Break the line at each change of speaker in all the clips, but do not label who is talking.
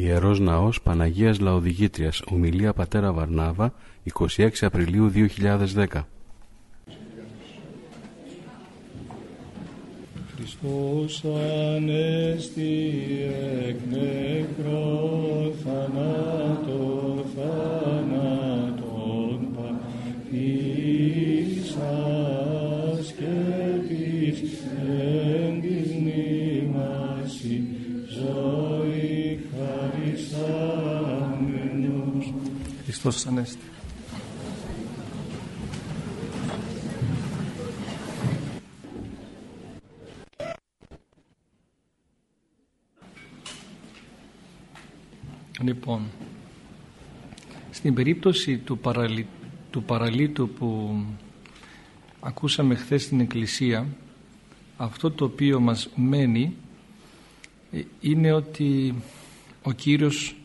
Ιερός Ναός Παναγίας Λαοδηγήτριας. Ομιλία Πατέρα Βαρνάβα 26 Απριλίου 2010
Χριστός Ανέστη εκ νεκρό θανάτω θανάτων παθήσας και της εν
Χριστός Ανέστη. Λοιπόν, στην περίπτωση του, παραλύ, του παραλίτου που ακούσαμε χθες στην Εκκλησία αυτό το οποίο μας μένει ε, είναι ότι ο Κύριος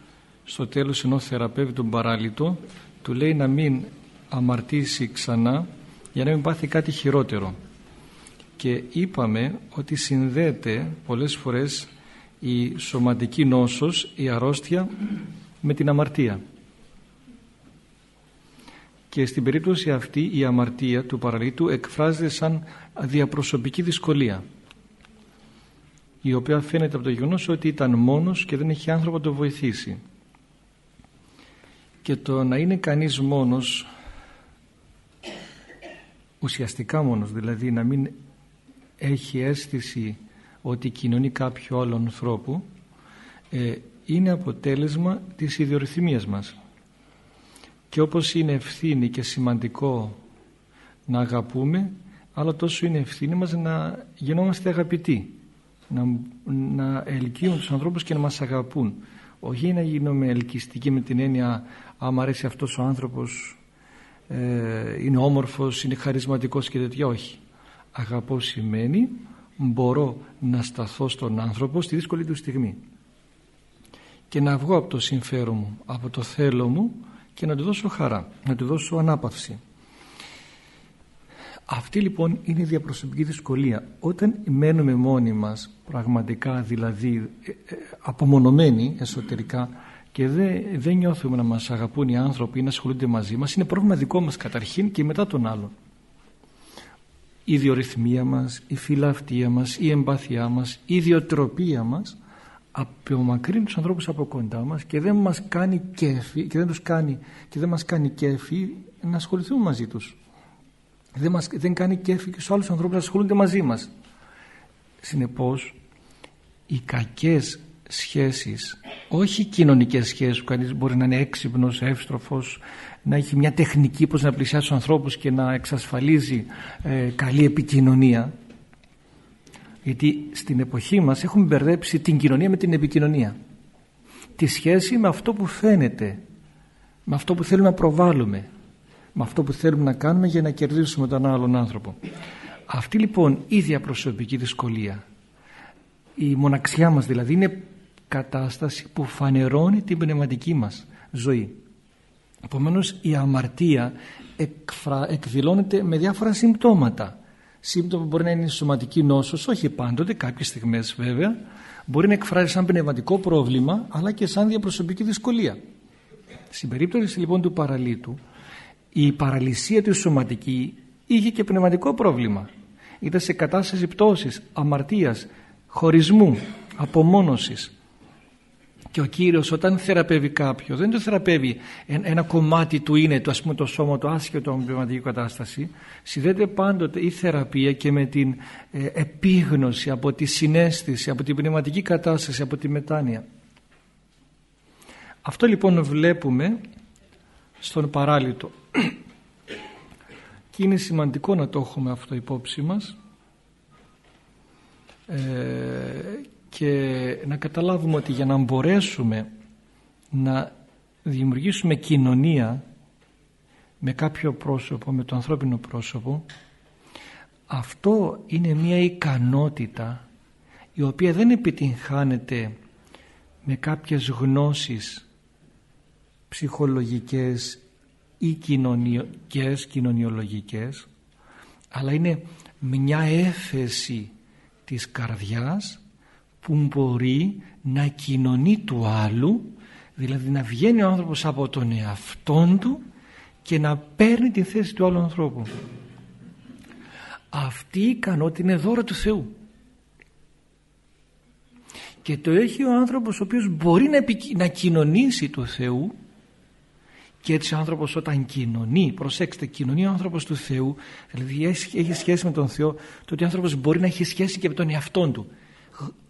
στο τέλος ενώ θεραπεύει τον παράλυτο του λέει να μην αμαρτήσει ξανά για να μην πάθει κάτι χειρότερο και είπαμε ότι συνδέεται πολλές φορές η σωματική νόσος, η αρρώστια με την αμαρτία. Και στην περίπτωση αυτή η αμαρτία του παραλίτου εκφράζεται σαν διαπροσωπική δυσκολία η οποία φαίνεται από το γεγονός ότι ήταν μόνος και δεν έχει άνθρωπο να το βοηθήσει. Και το να είναι κανείς μόνος, ουσιαστικά μόνος, δηλαδή να μην έχει αίσθηση ότι κοινωνεί κάποιο άλλο ανθρώπου ε, είναι αποτέλεσμα της ιδιορυθμίας μας. Και όπως είναι ευθύνη και σημαντικό να αγαπούμε αλλά τόσο είναι ευθύνη μας να γινόμαστε αγαπητοί. Να, να ελκύουν τους ανθρώπους και να μας αγαπούν όχι να γίνομαι ελκυστικοί με την έννοια άμα αρέσει αυτός ο άνθρωπος ε, είναι όμορφος, είναι χαρισματικός και τέτοια όχι αγαπώ σημαίνει μπορώ να σταθώ στον άνθρωπο στη δύσκολη του στιγμή και να βγω από το συμφέρον μου, από το θέλω μου και να του δώσω χαρά, να του δώσω ανάπαυση. Αυτή λοιπόν είναι η διαπροσωπική δυσκολία. Όταν μένουμε μόνοι μας, πραγματικά δηλαδή ε, ε, απομονωμένοι εσωτερικά και δεν, δεν νιώθουμε να μας αγαπούν οι άνθρωποι ή να ασχολούνται μαζί μας, είναι πρόβλημα δικό μας καταρχήν και μετά τον άλλον η ιδιορυθμία μας, η φιλαυτία μας, η εμπάθειά μας, η ιδιοτροπία μας απομακρύνει τους ανθρώπους από κοντά μας και δεν μας κάνει κέφι και δεν, τους κάνει, και δεν μας κάνει κέφι να ασχοληθούμε μαζί τους. Δεν, μας, δεν κάνει κέφι και στους άλλους ανθρώπους να ασχολούνται μαζί μας. Συνεπώς, οι κακές σχέσεις, όχι κοινωνικές σχέσεις που κανείς μπορεί να είναι έξυπνος, εύστροφος, να έχει μια τεχνική πώς να πλησιάσει τους ανθρώπους και να εξασφαλίζει ε, καλή επικοινωνία γιατί στην εποχή μας έχουμε μπερδέψει την κοινωνία με την επικοινωνία τη σχέση με αυτό που φαίνεται με αυτό που θέλουμε να προβάλλουμε με αυτό που θέλουμε να κάνουμε για να κερδίσουμε τον άλλον άνθρωπο αυτή λοιπόν η διαπροσωπική δυσκολία η μοναξιά μας δηλαδή είναι κατάσταση που φανερώνει την πνευματική μας ζωή Επομένως η αμαρτία εκφρα... εκδηλώνεται με διάφορα συμπτώματα. Σύμπτωμα μπορεί να είναι η σωματική νόσος, όχι πάντοτε, κάποιες στιγμές βέβαια. Μπορεί να εκφράζει σαν πνευματικό πρόβλημα, αλλά και σαν διαπροσωπική δυσκολία. Στην περίπτωση λοιπόν του παραλίτου, η παραλυσία του σωματική είχε και πνευματικό πρόβλημα. Ήταν σε κατάσταση πτώσης, αμαρτίας, χωρισμού, απομόνωσης. Και ο Κύριος όταν θεραπεύει κάποιο δεν το θεραπεύει ένα κομμάτι του είναι το, ας πούμε, το σώμα το άσχετο με πνευματική κατάσταση συνδέεται πάντοτε η θεραπεία και με την ε, επίγνωση από τη συνέστηση, από την πνευματική κατάσταση, από τη μετάνοια. Αυτό λοιπόν βλέπουμε στον παράλυτο. Και είναι σημαντικό να το έχουμε αυτό υπόψη μας ε, και να καταλάβουμε ότι για να μπορέσουμε να δημιουργήσουμε κοινωνία με κάποιο πρόσωπο, με το ανθρώπινο πρόσωπο αυτό είναι μια ικανότητα η οποία δεν επιτυγχάνεται με κάποιες γνώσεις ψυχολογικές ή κοινωνικές, κοινωνιολογικές αλλά είναι μια έφεση της καρδιάς που μπορεί να κοινωνεί του άλλου δηλαδή να βγαίνει ο άνθρωπος από τον εαυτόν του και να παίρνει την θέση του άλλου ανθρώπου. Αυτή η ικανότητα είναι δώρο του Θεού. Και το έχει ο άνθρωπος ο οποίος μπορεί να, να κοινωνήσει του Θεού και έτσι ο άνθρωπος όταν κοινωνεί, προσέξτε, κοινωνεί ο άνθρωπος του Θεού, δηλαδή έχει σχέση με τον Θεό, το ότι ο άνθρωπος μπορεί να έχει σχέση και με τον εαυτό του.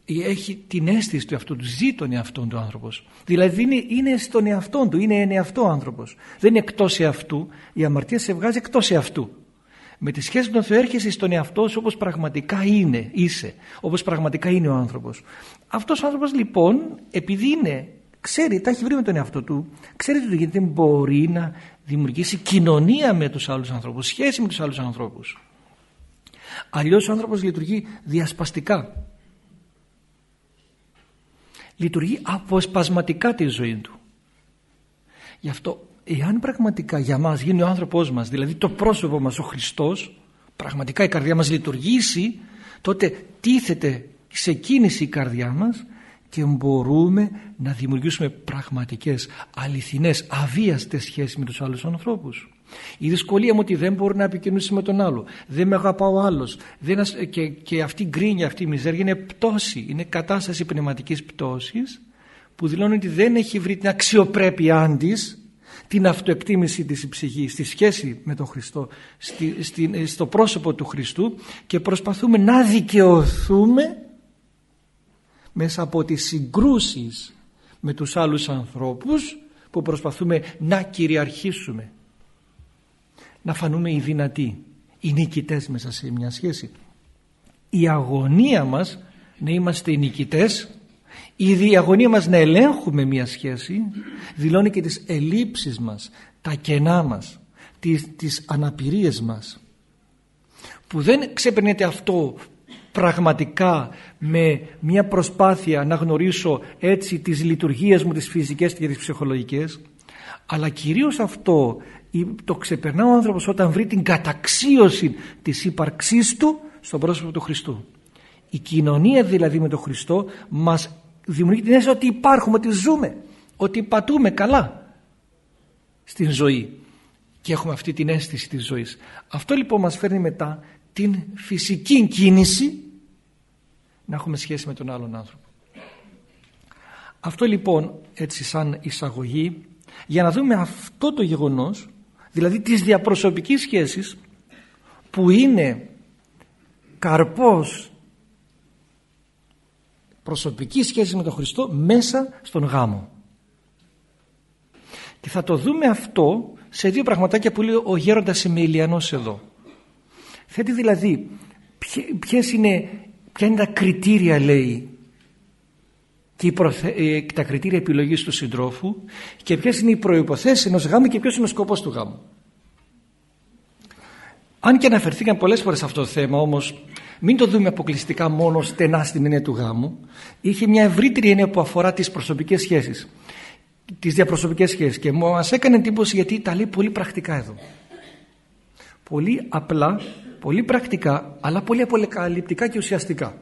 Έχει την αίσθηση του εαυτού του, ζει τον εαυτό του άνθρωπος. Δηλαδή είναι, είναι στον εαυτό του, είναι εν εαυτό άνθρωπος. Δεν είναι εκτός εαυτού, η αμαρτία σε βγάζει εκτός εαυτού. Με τη σχέση με τον Θεό έρχεσαι στον εαυτό σου όπως πραγματικά είναι, είσαι, όπως πραγματικά είναι ο άνθρωπος. Αυτός ο άνθρωπος λοιπόν, επειδή είναι ξέρει, τα έχει βρει με τον εαυτό του, ξέρει ότι δεν μπορεί να δημιουργήσει κοινωνία με τους άλλους ανθρώπους, σχέση με τους άλλους ανθρώπους. Αλλιώς ο άνθρωπος λειτουργεί διασπαστικά. Λειτουργεί αποσπασματικά τη ζωή του. Γι' αυτό, εάν πραγματικά για μας γίνει ο άνθρωπός μας, δηλαδή το πρόσωπο μας ο Χριστός, πραγματικά η καρδιά μας λειτουργήσει, τότε τίθεται σε κίνηση η καρδιά μας και μπορούμε να δημιουργήσουμε πραγματικές, αληθινές, αβίαστες σχέσεις με τους άλλους ανθρώπους. Η δυσκολία μου ότι δεν μπορώ να επικοινωνήσω με τον άλλο. Δεν με αγαπάω άλλος. Δεν, και, και αυτή η γκρίνια, αυτή η μιζέρια είναι πτώση. Είναι κατάσταση πνευματικής πτώσης που δηλώνει ότι δεν έχει βρει την αξιοπρέπειά της, την αυτοεκτίμηση της ψυχής, στη σχέση με τον Χριστό, στη, στο πρόσωπο του Χριστού και προσπαθούμε να δικαιωθούμε μέσα από τις συγκρούσεις με τους άλλους ανθρώπους που προσπαθούμε να κυριαρχήσουμε. Να φανούμε οι δυνατοί οι νικητές μέσα σε μια σχέση. Η αγωνία μας να είμαστε οι νικητές η αγωνία μας να ελέγχουμε μια σχέση δηλώνει και τις ελλείψεις μας τα κενά μας τις, τις αναπηρίες μας. Που δεν ξεπερνέται αυτό πραγματικά με μια προσπάθεια να γνωρίσω έτσι τις λειτουργίες μου τις φυσικές και τις ψυχολογικές αλλά κυρίως αυτό το ξεπερνά ο άνθρωπος όταν βρει την καταξίωση της ύπαρξής του στον πρόσωπο του Χριστού. Η κοινωνία δηλαδή με τον Χριστό μας δημιουργεί την αίσθηση ότι υπάρχουμε, ότι ζούμε, ότι πατούμε καλά στην ζωή και έχουμε αυτή την αίσθηση της ζωής. Αυτό λοιπόν μας φέρνει μετά την φυσική κίνηση να έχουμε σχέση με τον άλλον άνθρωπο. Αυτό λοιπόν έτσι σαν εισαγωγή για να δούμε αυτό το γεγονός δηλαδή τις διαπροσωπικής σχέσεις που είναι καρπός προσωπικής σχέσης με τον Χριστό μέσα στον γάμο. Και θα το δούμε αυτό σε δύο πραγματάκια που λέει ο γέροντας Εμιλιανός εδώ. Θέτει δηλαδή ποιες είναι, ποια είναι τα κριτήρια λέει και ε, τα κριτήρια επιλογής του συντρόφου και ποιες είναι οι προϋποθέσεις ενός γάμου και ποιος είναι ο σκοπός του γάμου. Αν και αναφερθήκαν πολλές φορές σε αυτό το θέμα όμως μην το δούμε αποκλειστικά μόνο στενά στην έννοια του γάμου. Είχε μια ευρύτερη έννοια που αφορά τις προσωπικές σχέσεις τις διαπροσωπικές σχέσεις. Και μας έκανε εντύπωση γιατί τα λέει πολύ πρακτικά εδώ. Πολύ απλά πολύ πρακτικά αλλά πολύ απολεκαλυπτικά και ουσιαστικά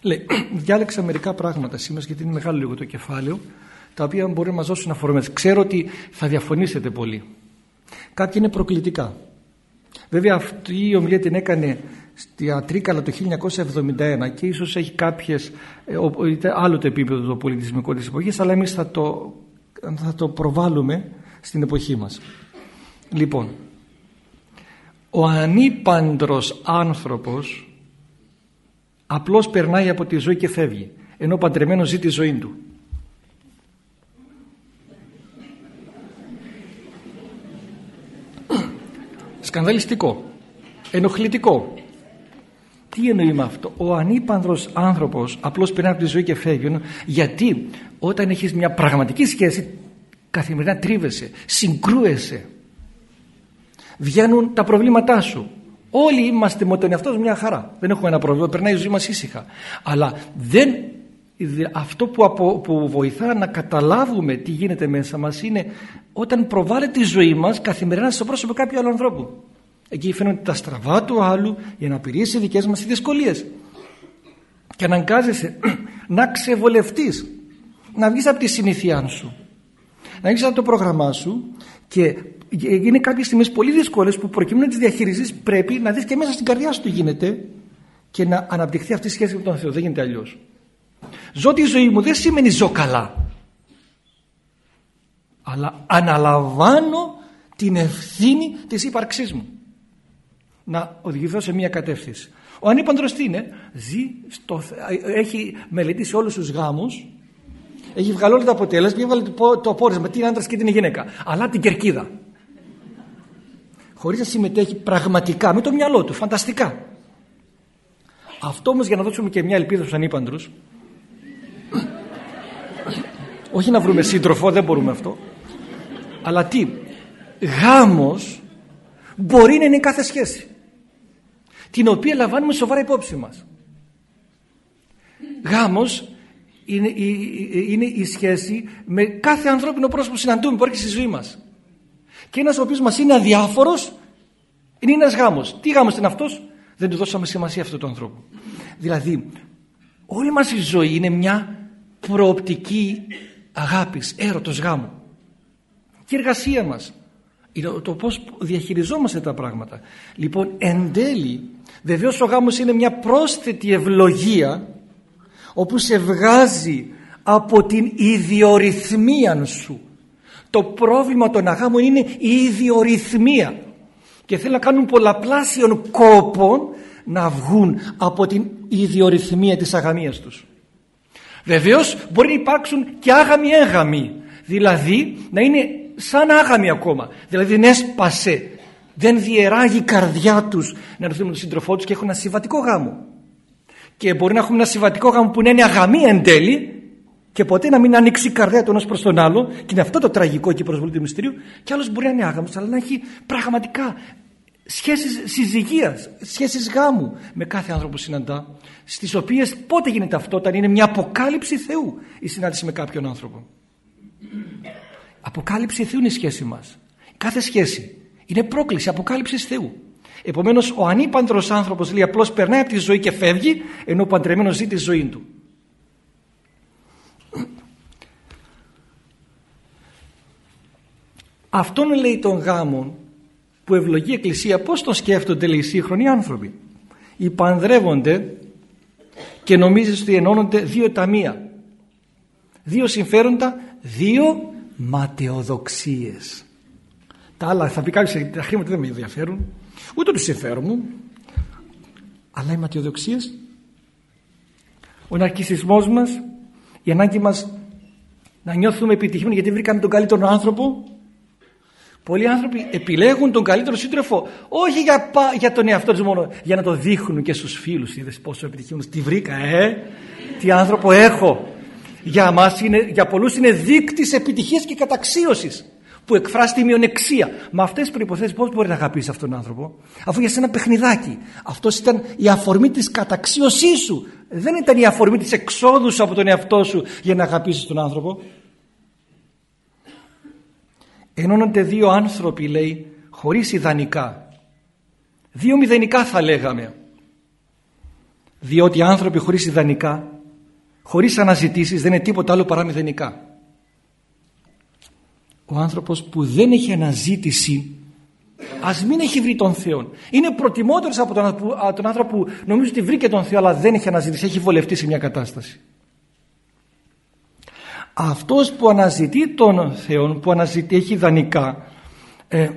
Λέει, διάλεξα μερικά πράγματα σήμερα γιατί είναι μεγάλο λίγο το κεφάλαιο τα οποία μπορεί να μας δώσουν αφορμές. Ξέρω ότι θα διαφωνήσετε πολύ. Κάποια είναι προκλητικά. Βέβαια αυτή η ομιλία την έκανε στη Ατρίκαλα το 1971 και ίσως έχει κάποιες, ε, άλλο το επίπεδο το πολιτισμικό της εποχής αλλά εμείς θα το, θα το προβάλλουμε στην εποχή μας. Λοιπόν, ο ανήπαντρος άνθρωπος απλώς περνάει από τη ζωή και φεύγει ενώ ο παντρεμένος ζει τη ζωή του. Σκανδαλιστικό. Ενοχλητικό. Τι εννοεί με αυτό; Ο ανήπανδρος άνθρωπος απλώς περνάει από τη ζωή και φεύγει γιατί όταν έχεις μια πραγματική σχέση καθημερινά τρίβεσαι συγκρούεσαι βγαίνουν τα προβλήματά σου Όλοι είμαστε με τον εαυτό μια χαρά. Δεν έχουμε ένα πρόβλημα, περνάει η ζωή μας ήσυχα. Αλλά δεν, αυτό που, απο, που βοηθά να καταλάβουμε τι γίνεται μέσα μας είναι όταν προβάλλεται η ζωή μας καθημερινά στο πρόσωπο κάποιου άλλου ανθρώπου. Εκεί φαίνονται τα στραβά του άλλου, οι αναπηρίες οι δικές μας, οι δυσκολίες. και αναγκάζεσαι να ξεβολευτείς να βγεις από τη συνήθειά σου να βγεις από το πρόγραμμά σου και είναι κάποιες στιγμές πολύ δύσκολες που προκειμένου να τις διαχειριστείς πρέπει να δεις και μέσα στην καρδιά σου τι γίνεται και να αναπτυχθεί αυτή η σχέση με τον Θεό. Δεν γίνεται αλλιώς. ζω τη ζωή μου δεν σημαίνει ζω καλά. Αλλά αναλαμβάνω την ευθύνη της ύπαρξής μου. Να οδηγηθώ σε μια κατεύθυνση. Ο ανήπαντρος τι είναι; Ζει στο, έχει μελετήσει όλους τους γάμους έχει βγάλει όλα τα αποτέλεσμα και έβγαλε το απόρρισμα τι είναι άντρας και τι είναι γυναίκα. Αλλά την κερκίδα χωρίς να συμμετέχει πραγματικά με το μυαλό του φανταστικά. Αυτό όμως για να δώσουμε και μια ελπίδα στους ανήπαντρους όχι να βρούμε σύντροφο δεν μπορούμε αυτό αλλά τι γάμος μπορεί να είναι κάθε σχέση την οποία λαμβάνουμε σοβαρά υπόψη μας. Γάμος είναι, είναι η σχέση με κάθε ανθρώπινο πρόσωπο που συναντούμε που έρχεται στη ζωή μας και ένας ο οποίος μας είναι αδιάφορος είναι ένας γάμος. Τι γάμος είναι αυτός; Δεν του δώσαμε σημασία αυτόν τον άνθρωπο δηλαδή όλη μας η ζωή είναι μια προοπτική αγάπης, έρωτος γάμου. Και η εργασία μας. Το πώς διαχειριζόμαστε τα πράγματα. Λοιπόν εν τέλει βεβαίως ο γάμος είναι μια πρόσθετη ευλογία όπου σε βγάζει από την ιδιορυθμία σου το πρόβλημα των αγάμων είναι η ιδιορυθμία. Και θέλουν να κάνουν πολλαπλάσιων κόπων να βγουν από την ιδιορυθμία της αγαμίας τους. Βεβαίως μπορεί να υπάρξουν και άγαμοι έγαμοι. Δηλαδή να είναι σαν άγαμοι ακόμα. Δηλαδή δεν έσπασε δεν διεράγει η καρδιά τους να έρθουν με τον σύντροφό τους και έχουν ένα συμβατικό γάμο. Και μπορεί να έχουμε ένα συμβατικό γάμο που να είναι αγαμή εν τέλει και ποτέ να μην ανοίξει η καρδιά του ένας προς τον άλλο, και είναι αυτό το τραγικό και η προσβολή του μυστηρίου, και άλλος μπορεί να είναι άγαμος, αλλά να έχει πραγματικά σχέσεις συζυγίας, σχέσεις γάμου με κάθε άνθρωπο που συναντά, στις οποίες πότε γίνεται αυτό, όταν είναι μια αποκάλυψη Θεού η συνάντηση με κάποιον άνθρωπο. Αποκάλυψη Θεού είναι η σχέση μας. Κάθε σχέση είναι πρόκληση αποκάλυψης Θεού. Επομένως ο ανήπαντρος άνθρωπος λέει απλώς περνάει από τη ζωή και φεύγει, ενώ ο παντρεμένος ζει τη ζωή του. Αυτόν λέει τον γάμο που ευλογεί η Εκκλησία πώς το σκέφτονται λέει οι σύγχρονοι άνθρωποι; Υπανδρεύονται και νομίζεις ότι ενώνονται δύο ταμεία. Δύο συμφέροντα, δύο ματαιοδοξίες. Τα άλλα θα πει κάποιος τα χρήματα δεν με ενδιαφέρουν, ούτε το συμφέρον μου, αλλά οι ματαιοδοξίες, ο ναρκισισμός μας, η ανάγκη μας να νιώθουμε επιτυχημένοι γιατί βρήκαμε τον καλύτερο άνθρωπο Πολλοί άνθρωποι επιλέγουν τον καλύτερο σύντροφο όχι για, για τον εαυτό τους μόνο, για να το δείχνουν και στους φίλους. Είδες πόσο επιτυχημένος, τι βρήκα, ε, τι άνθρωπο έχω. Για, μας είναι, για πολλούς είναι δείκτης επιτυχίας και καταξίωσης που εκφράσει τη μειονεξία. Με αυτές τις προϋποθέσεις πώς μπορεί να αγαπήσεις αυτόν τον άνθρωπο, αφού για σένα παιχνιδάκι. Αυτός ήταν η αφορμή της καταξίωσής σου. Δεν ήταν η αφορμή της εξόδου σου από τον εαυτό σου για να αγαπήσεις τον άνθρωπο ενώνονται δύο άνθρωποι λέει χωρίς ιδανικά. Δύο μηδενικά θα λέγαμε. Διότι άνθρωποι χωρίς ιδανικά χωρίς αναζητήσεις δεν είναι τίποτα άλλο παρά μηδενικά. Ο άνθρωπος που δεν έχει αναζήτηση ας μην έχει βρει τον Θεό είναι προτιμότερος από τον, από τον άνθρωπο που νομίζω ότι βρήκε τον Θεό αλλά δεν έχει αναζητήσει έχει βολευτεί σε μια κατάσταση αυτός που αναζητεί τον Θεό, που αναζητεί, έχει ιδανικά, ε,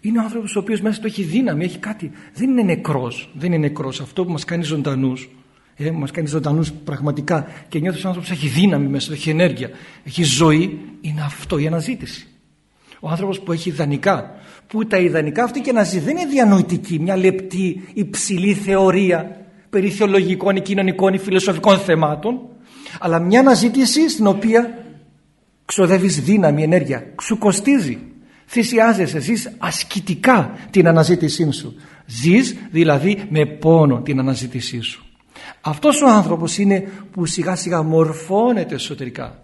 είναι ο άνθρωπος ο οποίος μέσα του έχει δύναμη, έχει κάτι. Δεν είναι νεκρός, δεν είναι νεκρός. Αυτό που μας κάνει ζωντανούς, ε, μας κάνει ζωντανούς πραγματικά και νιώθεις ο άνθρωπος έχει δύναμη μέσα του, έχει ενέργεια, έχει ζωή, είναι αυτό η αναζήτηση. Ο άνθρωπος που έχει ιδανικά, που τα ιδανικά αυτή και αναζητεί δεν είναι διανοητική, μια λεπτή υψηλή θεωρία περί θεολογικών ή κοινωνικών ή φιλοσοφικών θεμάτων, αλλά μια αναζήτηση στην οποία ξοδεύεις δύναμη, ενέργεια, σου κοστίζει. Θυσιάζεσαι, ζεις ασκητικά την αναζήτησή σου. Ζεις δηλαδή με πόνο την αναζήτησή σου. Αυτός ο άνθρωπος είναι που σιγά σιγά μορφώνεται εσωτερικά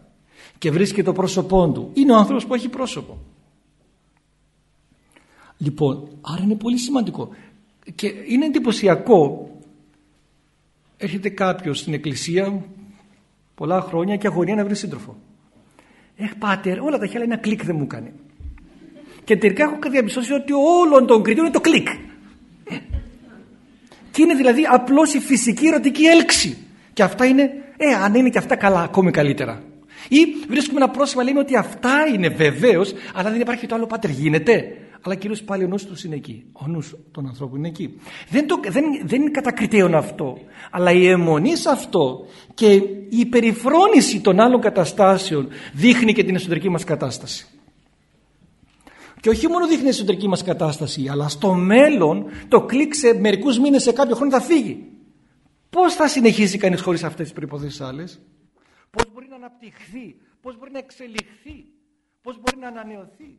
και βρίσκει το πρόσωπό του. Είναι ο άνθρωπος που έχει πρόσωπο. Λοιπόν, άρα είναι πολύ σημαντικό και είναι εντυπωσιακό έρχεται κάποιος στην εκκλησία πολλά χρόνια και αγωνία να βρει σύντροφο. Εχ πάτερ, όλα τα χέρια ένα κλικ δεν μου κάνει. Και τελικά έχω διαπιστώσει ότι όλων των κριτήρων είναι το κλικ. Και είναι δηλαδή απλώς η φυσική ερωτική έλξη. Και αυτά είναι, ε, αν είναι και αυτά καλά, ακόμη καλύτερα. Ή βρίσκουμε ένα πρόσημα, λέμε ότι αυτά είναι βεβαίως, αλλά δεν υπάρχει το άλλο πάτερ. Γίνεται. Αλλά κυρίω πάλι ο νους τους είναι εκεί. Ο νους των ανθρώπων είναι εκεί. Δεν, το, δεν, δεν είναι κατακριτέων αυτό. Αλλά η αιμονής σε αυτό και η περιφρόνηση των άλλων καταστάσεων δείχνει και την εσωτερική μας κατάσταση. Και όχι μόνο δείχνει την εσωτερική μας κατάσταση, αλλά στο μέλλον το κλικ σε μερικούς μήνες, σε κάποιο χρόνο θα φύγει. Πώς θα συνεχίσει κανείς χωρίς αυτές τις προϋποθέσεις άλλες; Πώς μπορεί να αναπτυχθεί, πώς μπορεί να εξελιχθεί, πώς μπορεί να ανανεωθεί;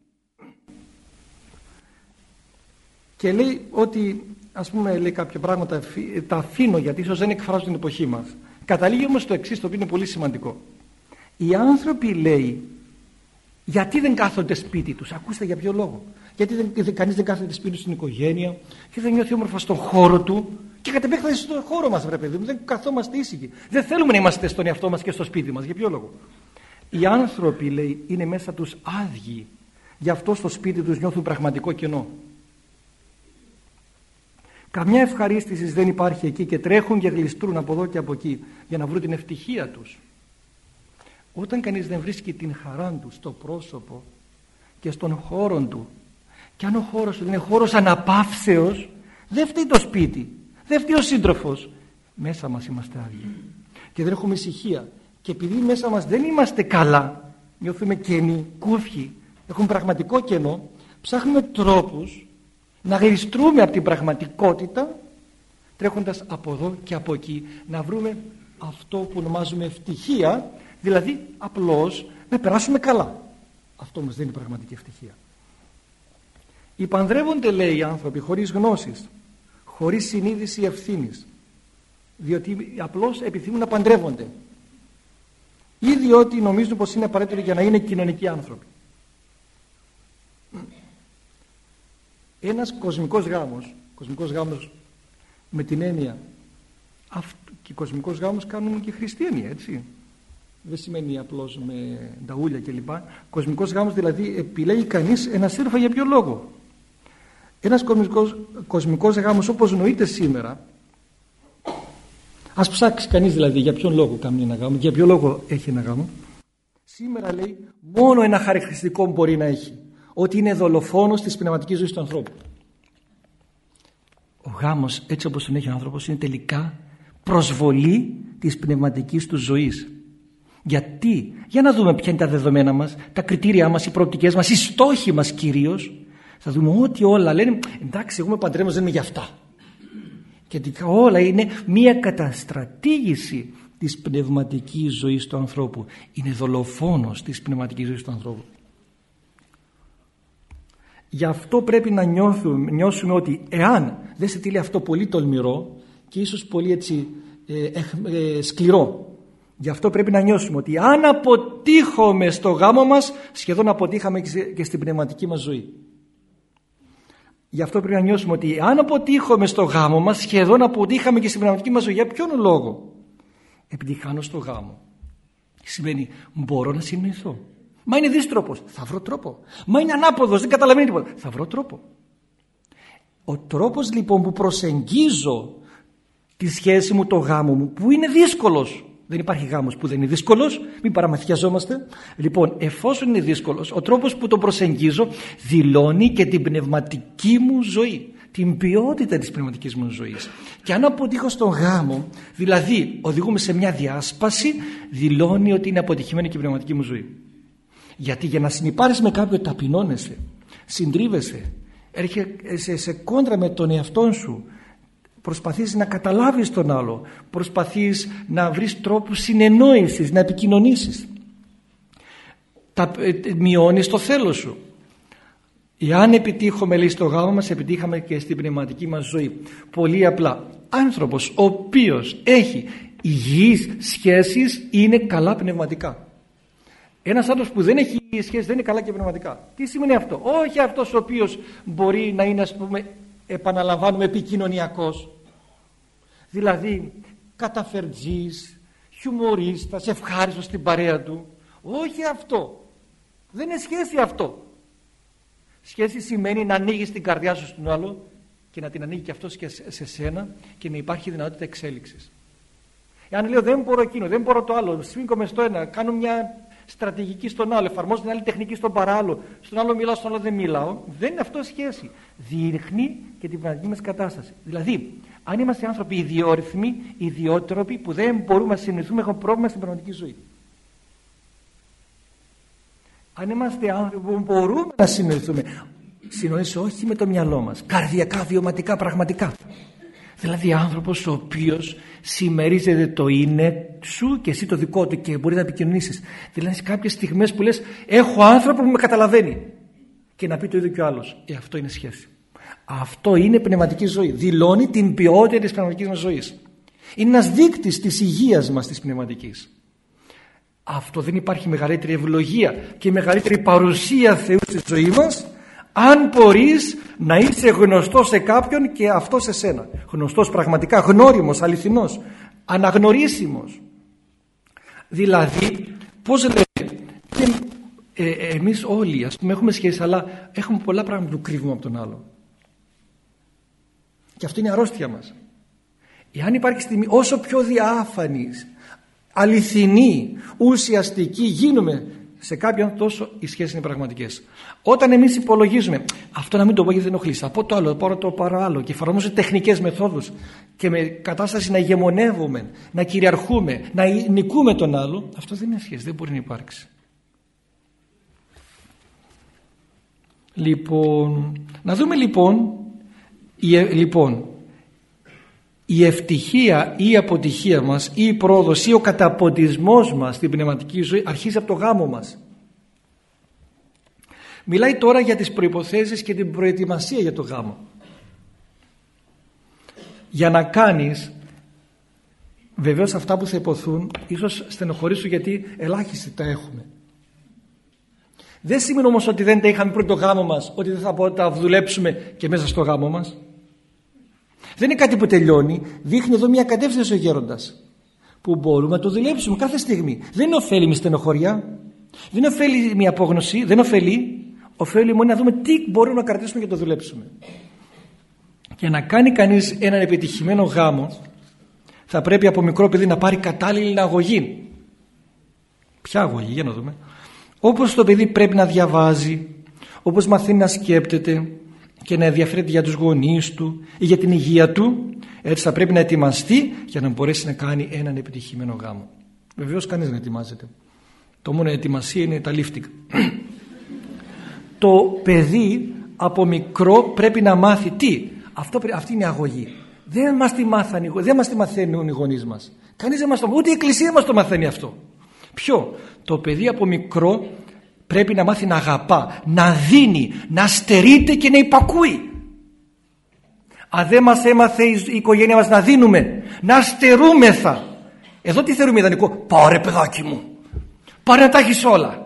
Και λέει ότι, ας πούμε, λέει κάποια πράγματα, τα αφήνω γιατί ίσως δεν εκφράζουν την εποχή μας. Καταλήγει όμως το εξής, το οποίο είναι πολύ σημαντικό. Οι άνθρωποι, λέει, γιατί δεν κάθονται σπίτι τους, ακούστε για ποιο λόγο. Γιατί δεν, κανείς δεν κάθεται σπίτι τους στην οικογένεια και δεν νιώθει όμορφα στον χώρο του; Και κατ' επέκταση στον χώρο μας, βρε παιδί μου, δεν καθόμαστε ήσυχοι. Δεν θέλουμε να είμαστε στον εαυτό μας και στο σπίτι μας. Για ποιο λόγο; Οι άνθρωποι, λέει, είναι μέσα τους άδειοι. Γι' αυτό στο σπίτι τους νιώθουν πραγματικό κενό. Καμιά ευχαρίστηση δεν υπάρχει εκεί και τρέχουν και γλιστρούν από εδώ και από εκεί για να βρουν την ευτυχία τους. Όταν κανείς δεν βρίσκει την χαρά του στο πρόσωπο και στον χώρο του και αν ο χώρος του είναι χώρος αναπαύσεως δεν φταίει το σπίτι, δεν φταίει ο σύντροφος. Μέσα μας είμαστε άδειοι και δεν έχουμε ησυχία και επειδή μέσα μας δεν είμαστε καλά νιώθουμε κενοί, κούφιοι, έχουμε πραγματικό κενό ψάχνουμε τρόπους να γλιστρούμε από την πραγματικότητα τρέχοντας από εδώ και από εκεί. Να βρούμε αυτό που ονομάζουμε ευτυχία δηλαδή απλώς να περάσουμε καλά. Αυτό όμως δεν είναι πραγματική ευτυχία. Οι παντρεύονται λέει οι άνθρωποι χωρίς γνώσεις χωρίς συνείδηση ευθύνης. διότι απλώς επιθυμούν να παντρεύονται. Ή διότι νομίζουν πως είναι απαραίτητο για να είναι κοινωνικοί άνθρωποι ένας κοσμικός γάμος κοσμικός γάμος με την έννοια και κοσμικός γάμος κάνουν και χριστιανοί έτσι δεν σημαίνει απλώς με νταούλια κλπ. Κοσμικός γάμος δηλαδή επιλέγει κανείς ένα σύντροφο για ποιο λόγο. Ένας κοσμικός, κοσμικός γάμος όπως νοείται σήμερα Ας ψάξει κανείς δηλαδή για ποιον λόγο κάνει ένα γάμο, για ποιο λόγο έχει ένα γάμο. Σήμερα λέει μόνο ένα χαρακτηριστικό μπορεί να έχει ότι είναι δολοφόνος της πνευματικής ζωής του ανθρώπου. Ο γάμος έτσι όπως τον έχει ο άνθρωπος είναι τελικά προσβολή της πνευματικής του ζωής. Γιατί, για να δούμε ποια είναι τα δεδομένα μας, τα κριτήριά μας, οι προοπτικές μας, οι στόχοι μας κυρίως. Θα δούμε ότι όλα λένε, εντάξει εγώ είμαι παντρέμος δεν είμαι για αυτά. Και όλα είναι μία καταστρατήγηση της πνευματικής ζωής του ανθρώπου. Είναι δολοφόνος της πνευματικής ζωής του ανθρώπου. Γι' αυτό πρέπει να νιώθουμε, νιώσουμε ότι εάν δεν σε τύλει αυτό πολύ τολμηρό και ίσως πολύ έτσι ε, ε, σκληρό γι' αυτό πρέπει να νιώσουμε ότι αν αποτύχουμε στο γάμο μας σχεδόν αποτύχαμε και στην πνευματική μας ζωή. Γι' αυτό πρέπει να νιώσουμε ότι αν αποτύχουμε στο γάμο μας σχεδόν αποτύχαμε και στην πνευματική μας ζωή. Για ποιον λόγο; Επειδή χάνω στο γάμο. Σημαίνει μπορώ να συνοηθώ. Μα είναι δίστροπος. Θα βρω τρόπο. Μα είναι ανάποδος. Δεν καταλαβαίνει τίποτα. Θα βρω τρόπο. Ο τρόπος λοιπόν που προσεγγίζω τη σχέση μου, το γάμο μου, που είναι δύσκολος. Δεν υπάρχει γάμος που δεν είναι δύσκολος, μην παραμαθιαζόμαστε. Λοιπόν, εφόσον είναι δύσκολος, ο τρόπος που τον προσεγγίζω δηλώνει και την πνευματική μου ζωή, την ποιότητα της πνευματικής μου ζωής. Και αν αποτύχω στον γάμο, δηλαδή οδηγούμε σε μια διάσπαση, δηλώνει ότι είναι αποτυχημένη και η πνευματική μου ζωή. Γιατί για να συνεπάρεις με κάποιον ταπεινώνεσαι, συντρίβεσαι, έρχεσαι σε κόντρα με τον εαυτό σου, προσπαθείς να καταλάβεις τον άλλο, προσπαθείς να βρεις τρόπους συνεννόησης, να επικοινωνήσεις. Τα, ε, μειώνεις το θέλω σου. Εάν επιτύχουμε λέει στο γάμο μας επιτύχαμε και στην πνευματική μας ζωή. Πολύ απλά. Άνθρωπος ο οποίος έχει υγιείς σχέσεις είναι καλά πνευματικά. Ένας άνθρωπος που δεν έχει σχέση δεν είναι καλά και πνευματικά. Τι σημαίνει αυτό; Όχι αυτός ο οποίος μπορεί να είναι, ας πούμε, επαναλαμβάνουμε επικοινωνιακός. Δηλαδή, καταφερτζής, χιουμορίστας, ευχάριστος στην παρέα του. Όχι αυτό. Δεν είναι σχέση αυτό. Σχέση σημαίνει να ανοίγεις την καρδιά σου στον άλλο και να την ανοίγει και αυτός και σε σένα και να υπάρχει δυνατότητα εξέλιξης. Εάν λέω δεν μπορώ εκείνο, δεν μπορώ το άλλο, σφίγγομαι στο ένα, κάνω μια στρατηγική στον άλλο, εφαρμόζω μια άλλη τεχνική στον παράλληλο, στον άλλο μιλάω, στον άλλο δεν μιλάω, δεν είναι αυτό σχέση. Δείχνει και την πνευματική μας κατάσταση. Δηλαδή, αν είμαστε άνθρωποι ιδιόρυθμοι, ιδιότροποι που δεν μπορούμε να συνηθούμε, έχουμε πρόβλημα στην πραγματική ζωή. Αν είμαστε άνθρωποι που μπορούμε να συνοηθούμε, συνοήσω όχι με το μυαλό μας, καρδιακά, βιωματικά, πραγματικά. Δηλαδή άνθρωπος ο οποίος συμμερίζεται το είναι σου και εσύ το δικό του και μπορείς να επικοινωνήσεις. Δηλαδή κάποιες στιγμές που λες έχω άνθρωπο που με καταλαβαίνει και να πει το ίδιο και ο άλλος. Ε, αυτό είναι σχέση. Αυτό είναι πνευματική ζωή. Δηλώνει την ποιότητα της πνευματικής μας ζωής. Είναι ένας δείκτης της υγείας μας της πνευματικής. Αυτό δεν υπάρχει μεγαλύτερη ευλογία και μεγαλύτερη παρουσία Θεού στη ζωή μας αν μπορείς να είσαι γνωστός σε κάποιον και αυτό σε σένα. Γνωστός πραγματικά, γνώριμος, αληθινός, αναγνωρίσιμος. Δηλαδή, πώς λέτε, και, ε, εμείς όλοι ας πούμε έχουμε σχέση αλλά έχουμε πολλά πράγματα που κρύβουμε από τον άλλο. Και αυτό είναι η αρρώστια μας. Εάν υπάρχει στιγμή όσο πιο διάφανη, αληθινή, ουσιαστική γίνουμε σε κάποιον τόσο οι σχέσεις είναι πραγματικές. Όταν εμείς υπολογίζουμε, αυτό να μην το πω γιατί δεν ενοχλείς, από το άλλο, από το παράλληλο και εφαρμόζουμε τεχνικές μεθόδους και με κατάσταση να ηγεμονεύουμε, να κυριαρχούμε, να νικούμε τον άλλο, αυτό δεν είναι σχέση, δεν μπορεί να υπάρξει. Λοιπόν, να δούμε λοιπόν, η, ε, λοιπόν η ευτυχία ή η αποτυχία μας ή η πρόοδος ή ο καταποντισμός μας στην πνευματική ζωή αρχίζει από το γάμο μας. Μιλάει τώρα για τις προϋποθέσεις και την προετοιμασία για το γάμο. Για να κάνεις βεβαίως αυτά που θα υποθούν ίσως στενοχωρήσουν γιατί ελάχιστοι τα έχουμε. Δεν σημαίνει όμως ότι δεν τα είχαμε πριν το γάμο μας ότι δεν θα τα δουλέψουμε και μέσα στο γάμο μας. Δεν είναι κάτι που τελειώνει. Δείχνει εδώ μια κατεύθυνση ο γέροντας. Που μπορούμε να το δουλέψουμε κάθε στιγμή. Δεν είναι ωφέλιμη στενοχωριά. Δεν είναι ωφέλιμη απόγνωση. Δεν ωφελεί. Ωφέλιμο είναι να δούμε τι μπορούμε να κρατήσουμε και να το δουλέψουμε. Για να κάνει κανείς έναν επιτυχημένο γάμο θα πρέπει από μικρό παιδί να πάρει κατάλληλη αγωγή. Ποια αγωγή, για να δούμε. Όπως το παιδί πρέπει να διαβάζει, όπως μαθαίνει να σκέπτεται, και να ενδιαφέρεται για τους γονείς του ή για την υγεία του έτσι θα πρέπει να ετοιμαστεί για να μπορέσει να κάνει έναν επιτυχημένο γάμο. Βεβαίως κανείς δεν ετοιμάζεται. Το μόνο ετοιμασία είναι τα λίφτικα. το παιδί από μικρό πρέπει να μάθει τι. Αυτό, αυτή είναι η αγωγή. Δεν μας τη, μάθανε, δεν μας τη μαθαίνουν οι γονείς μας. Κανείς δεν μας το ούτε η εκκλησία μας το μαθαίνει αυτό. Ποιο; Το παιδί από μικρό πρέπει να μάθει να αγαπά, να δίνει, να στερείται και να υπακούει. Αν δεν μας έμαθε η οικογένεια μας να δίνουμε, να στερούμεθα. Εδώ τι θέλουμε ιδανικό; Πάρε παιδάκι μου. Πάρε να τα έχεις όλα.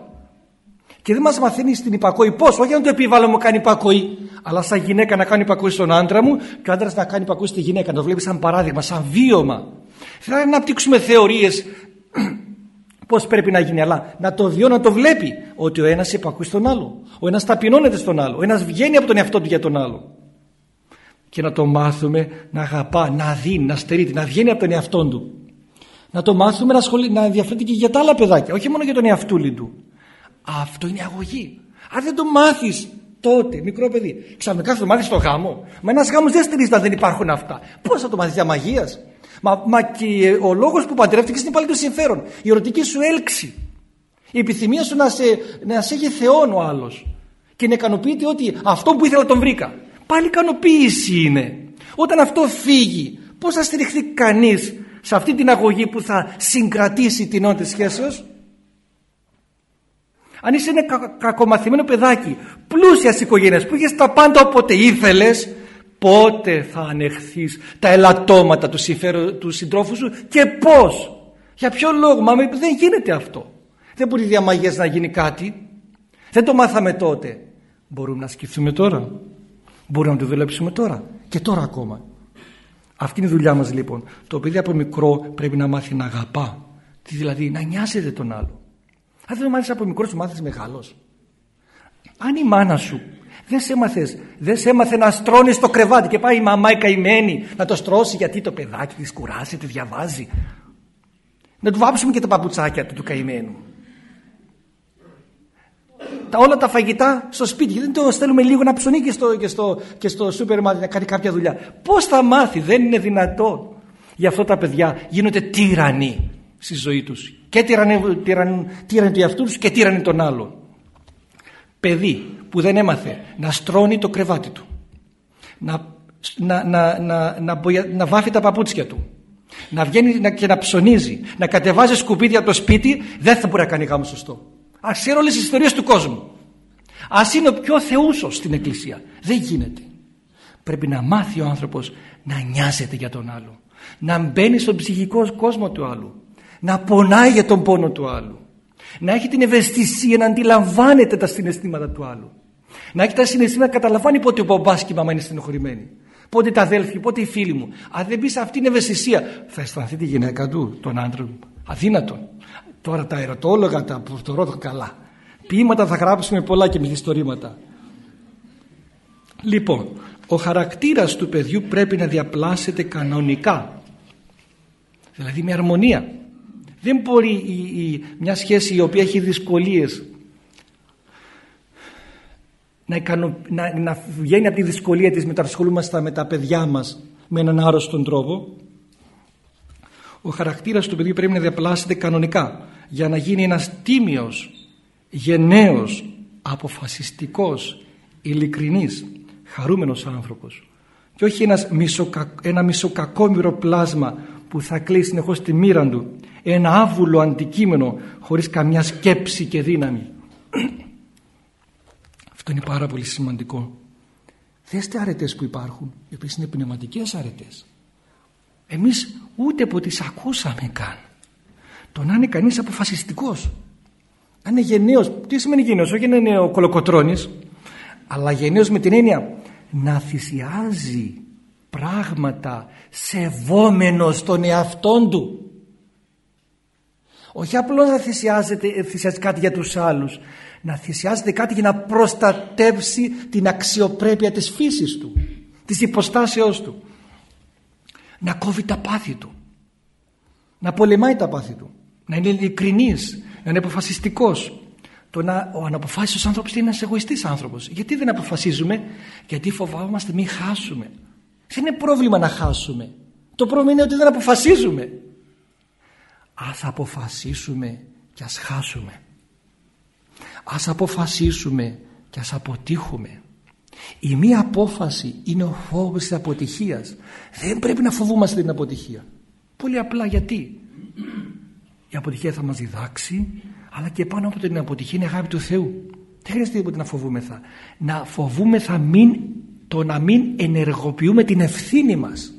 Και δεν μας μαθαίνει στην υπακοή πώς, όχι να το επιβάλλω μου κάνει υπακοή, αλλά σαν γυναίκα να κάνει υπακοή στον άντρα μου και ο άντρας να κάνει υπακοή στη γυναίκα, να το βλέπεις σαν παράδειγμα, σαν βίωμα. Θέλω να αναπτύξουμε θεωρίες Πώς πρέπει να γίνει, αλλά να το δει, να το βλέπει ότι ο ένας υπακούει στον άλλο. Ο ένας ταπεινώνεται στον άλλο. Ο ένας βγαίνει από τον εαυτό του για τον άλλο. Και να το μάθουμε να αγαπά, να δίνει, να στερείται, να βγαίνει από τον εαυτό του. Να το μάθουμε να, σχολεί, να ενδιαφέρεται και για τα άλλα παιδάκια, όχι μόνο για τον εαυτούλη του. Αυτό είναι αγωγή. Αν δεν το μάθεις τότε, μικρό παιδί, ξαφνικά θα το μάθεις στο γάμο. Μα ένας γάμος δεν στηρίζεται αν δεν υπάρχουν αυτά. Πώς θα το μάθεις για μαγείας; Μα, μα και ο λόγος που παντρεύτηκες είναι πάλι το συμφέρον. Η ερωτική σου έλξη. Η επιθυμία σου να σε, να σε έχει θεόν ο άλλος. Και να ικανοποιείται ότι αυτό που ήθελα τον βρήκα. Πάλι ικανοποίηση είναι. Όταν αυτό φύγει, πώς θα στηριχθεί κανείς σε αυτή την αγωγή που θα συγκρατήσει την όντα της σχέσεως; Αν είσαι ένα κακομαθημένο παιδάκι πλούσιας οικογένειας που είχες τα πάντα όποτε ήθελες πότε θα ανεχθείς τα ελαττώματα του, συμφέρον, του συντρόφου σου και πώς. Για ποιο λόγο, μα δεν γίνεται αυτό. Δεν μπορεί διαμαγές να γίνει κάτι. Δεν το μάθαμε τότε. Μπορούμε να σκεφτούμε τώρα. Μπορούμε να το δουλέψουμε τώρα. Και τώρα ακόμα. Αυτή είναι η δουλειά μας λοιπόν. Το παιδί από μικρό πρέπει να μάθει να αγαπά. Τι δηλαδή να νοιάζεται τον άλλο. Αν δεν το μάθεις από μικρό σου μάθεις μεγάλος. Αν η μάνα σου δεν σε έμαθες, δεν σε έμαθε να στρώνεις στο κρεβάτι και πάει η μαμά η καημένη να το στρώσει γιατί το παιδάκι της κουράζεται, διαβάζει. Να του βάψουμε και τα παπουτσάκια του του καημένου. Τα, όλα τα φαγητά στο σπίτι. Δεν το στέλνουμε λίγο να ψωνεί και στο, και στο, και στο σούπερ μάρκετ να κάνει κάποια δουλειά. Πώς θα μάθει, δεν είναι δυνατόν. Γι' αυτό τα παιδιά γίνονται τύρανοι στη ζωή τους. Και τύρανοι, τύρανοι, τύρανοι του εαυτού τους και τύρανοι των άλλων. Παιδί που δεν έμαθε να στρώνει το κρεβάτι του, να, να, να, να, να, να βάφει τα παπούτσια του, να βγαίνει και να ψωνίζει, να κατεβάζει σκουπίδια από το σπίτι, δεν θα μπορεί να κάνει γάμο σωστό. Α ξέρει όλες τις ιστορίες του κόσμου. Α είναι ο πιο θεούσος στην εκκλησία. Δεν γίνεται. Πρέπει να μάθει ο άνθρωπος να νοιάζεται για τον άλλο. Να μπαίνει στον ψυχικό κόσμο του άλλου. Να πονάει για τον πόνο του άλλου. Να έχει την ευαισθησία να αντιλαμβάνεται τα συναισθήματα του άλλου. Να έχει τα συναισθήματα να καταλαβαίνει πότε ο μπαμπάς και η μαμά είναι στενοχωρημένοι. Πότε τα αδέλφια, πότε οι φίλοι μου. Αν δεν μπει σε αυτήν την ευαισθησία, θα αισθανθεί τη γυναίκα του, τον άντρα του. Αδύνατον. Τώρα τα ερωτόλογα τα το καλά. Ποίηματα θα γράψουμε πολλά και μυθιστορήματα. Λοιπόν, ο χαρακτήρας του παιδιού πρέπει να διαπλάσεται κανονικά. Δηλαδή με αρμονία. Δεν μπορεί η, μια σχέση η οποία έχει δυσκολίες να, να, να βγαίνει από τη δυσκολία της μετασχολούμαστε με τα παιδιά μας με έναν άρρωστον τρόπο. Ο χαρακτήρας του παιδιού πρέπει να διαπλάσεται κανονικά για να γίνει ένας τίμιος, γενναίος, αποφασιστικός, ειλικρινής, χαρούμενος άνθρωπος και όχι ένας μισοκα, ένα μισοκακόμυρο πλάσμα που θα κλείσει συνεχώς τη μοίρα του ένα άβουλο αντικείμενο χωρίς καμιά σκέψη και δύναμη αυτό είναι πάρα πολύ σημαντικό. Δέστε αρετές που υπάρχουν οι οποίες είναι πνευματικές αρετές. Εμείς ούτε που τις ακούσαμε καν. Το να είναι κανείς αποφασιστικός. Να είναι γενναίος. Τι σημαίνει γενναίος όχι να είναι ο κολοκοτρώνης αλλά γενναίος με την έννοια να θυσιάζει πράγματα σεβόμενος τον εαυτόν του όχι απλώς να θυσιάζεται, θυσιάζει κάτι για τους άλλους. Να θυσιάζεται κάτι για να προστατεύσει την αξιοπρέπεια της φύσης του της υποστάσεώς του. Να κόβει τα πάθη του. Να πολεμάει τα πάθη του. Να είναι ειλικρινής να είναι αποφασιστικός. Το να, ο αναποφάσιστος άνθρωπος είναι ένας εγωιστής άνθρωπος. Γιατί δεν αποφασίζουμε; Γιατί φοβάμαστε μην χάσουμε. Δεν είναι πρόβλημα να χάσουμε. Το πρόβλημα είναι ότι δεν αποφασίζουμε ας αποφασίσουμε και ας χάσουμε. Ας αποφασίσουμε και ας αποτύχουμε. Η μία απόφαση είναι ο φόβος της αποτυχίας. Δεν πρέπει να φοβούμαστε την αποτυχία. Πολύ απλά γιατί; Η αποτυχία θα μας διδάξει αλλά και πάνω από την αποτυχία είναι αγάπη του Θεού. Δεν χρειάζεται τίποτα να φοβούμεθα. Να φοβούμεθα μην, το να μην ενεργοποιούμε την ευθύνη μας.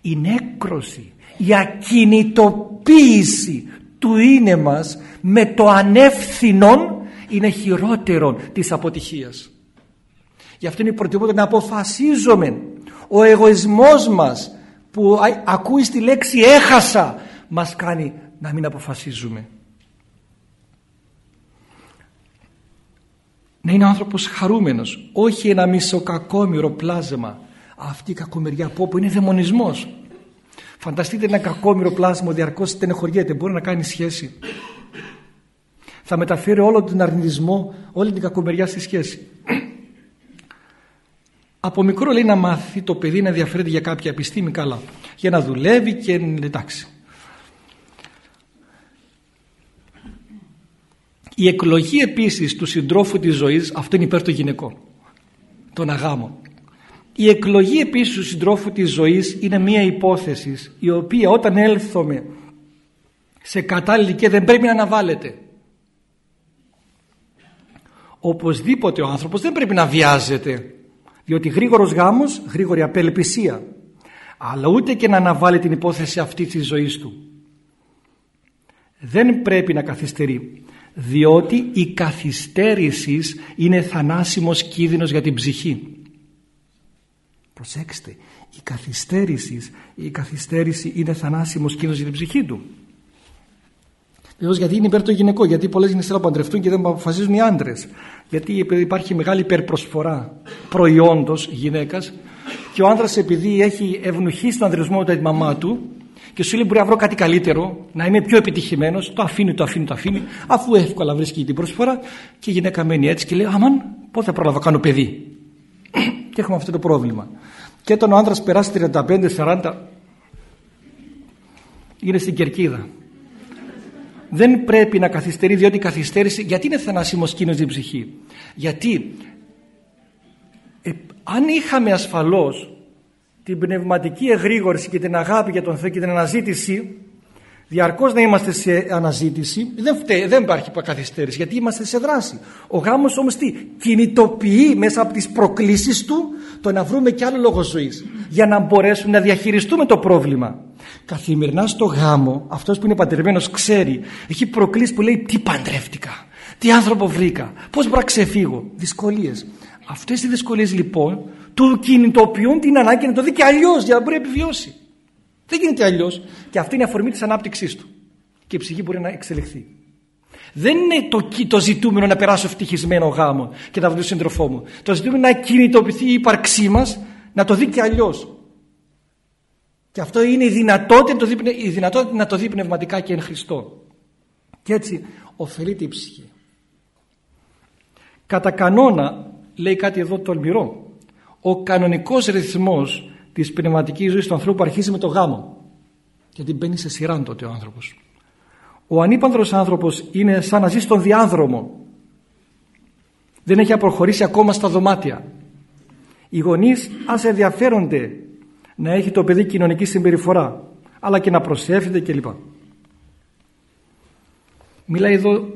Η νέκρωση η ακινητοποίηση του είναι μας με το ανεύθυνον είναι χειρότερο της αποτυχίας. Γι' αυτό είναι η προτιμότητα να αποφασίζουμε ο εγωισμός μας που ακούει στη λέξη έχασα μας κάνει να μην αποφασίζουμε. Να είναι άνθρωπος χαρούμενος όχι ένα μισοκακόμυρο πλάσμα. Αυτή η κακομεριά από όπου είναι δαιμονισμός φανταστείτε ένα κακόμυρο πλάσμα διαρκώς στενεχωριέται μπορεί να κάνει σχέση. Θα μεταφέρει όλο τον αρνητισμό όλη την κακομεριά στη σχέση. Από μικρό λέει να μάθει το παιδί να ενδιαφέρεται για κάποια επιστήμη καλά. Για να δουλεύει και εντάξει. Η εκλογή επίσης του συντρόφου της ζωής, αυτό είναι υπέρ των γυναικών, των αγάμων. Η εκλογή επίσης του συντρόφου της ζωής είναι μία υπόθεση η οποία όταν έλθουμε σε κατάλληλη και δεν πρέπει να αναβάλλεται. Οπωσδήποτε ο άνθρωπος δεν πρέπει να βιάζεται διότι γρήγορος γάμος, γρήγορη απελπισία αλλά ούτε και να αναβάλει την υπόθεση αυτή της ζωής του. Δεν πρέπει να καθυστερεί διότι η καθυστέρησης είναι θανάσιμος κίνδυνος για την ψυχή. Προσέξτε η καθυστέρηση, η καθυστέρηση είναι θανάσιμος κίνδυνος για την ψυχή του Βεβαίως γιατί είναι υπέρ το γυναικό, γιατί πολλές γυναίκες θέλουν να παντρευτούν και δεν αποφασίζουν οι άντρες. Γιατί υπάρχει μεγάλη υπερπροσφορά προϊόντος γυναίκας και ο άντρα επειδή έχει ευνουχίσει τον ανδρισμό του τη μαμά του και σου λέει μπορεί να βρω κάτι καλύτερο, να είμαι πιο επιτυχημένος, το αφήνει, το αφήνει, το αφήνει, αφού εύκολα βρίσκει την προσφορά και η γυναίκα μένει έτσι και λέει Αμαν, πότε θα πρόλαβα κάνω παιδί. Και έχουμε αυτό το πρόβλημα. Και όταν ο άντρα περάσει 35-40, είναι στην κερκίδα δεν πρέπει να καθυστερεί διότι η καθυστέρηση γιατί είναι θανάσιμος κίνος στην ψυχή; Γιατί ε, αν είχαμε ασφαλώς την πνευματική εγρήγορση και την αγάπη για τον Θεό και την αναζήτηση διαρκώς να είμαστε σε αναζήτηση δεν, φταίει, δεν υπάρχει καθυστέρηση γιατί είμαστε σε δράση. Ο γάμος όμως τι κινητοποιεί μέσα από τις προκλήσεις του το να βρούμε κι άλλο λόγο ζωής για να μπορέσουμε να διαχειριστούμε το πρόβλημα. Καθημερινά στο γάμο αυτός που είναι παντρεμένος ξέρει έχει προκλήσεις που λέει τι παντρεύτηκα τι άνθρωπο βρήκα πώς μπορώ να ξεφύγω δυσκολίες. Αυτές οι δυσκολίες λοιπόν του κινητοποιούν την ανάγκη να το δει και αλλιώς για να μπορεί να επιβιώσει δεν γίνεται αλλιώς και αυτή είναι η αφορμή της ανάπτυξής του και η ψυχή μπορεί να εξελιχθεί δεν είναι το, το ζητούμενο να περάσω ευτυχισμένο γάμο και να βρω τον σύντροφό μου. Το ζητούμενο να κινητοποιηθεί η ύπαρξή μας να το δει και αλλιώς. Και αυτό είναι η δυνατότητα, η δυνατότητα να το δει πνευματικά και εν Χριστώ. Και έτσι ωφελείται η ψυχή. Κατά κανόνα, λέει κάτι εδώ τολμηρό, ο κανονικός ρυθμός της πνευματικής ζωής του ανθρώπου αρχίζει με το γάμο. Γιατί μπαίνει σε σειρά τότε ο άνθρωπος. Ο ανήπανδρος άνθρωπος είναι σαν να ζει στον διάδρομο. Δεν έχει απροχωρήσει ακόμα στα δωμάτια. Οι γονείς ας ενδιαφέρονται να έχει το παιδί κοινωνική συμπεριφορά αλλά και να προσέφεται κλπ. Μιλάει εδώ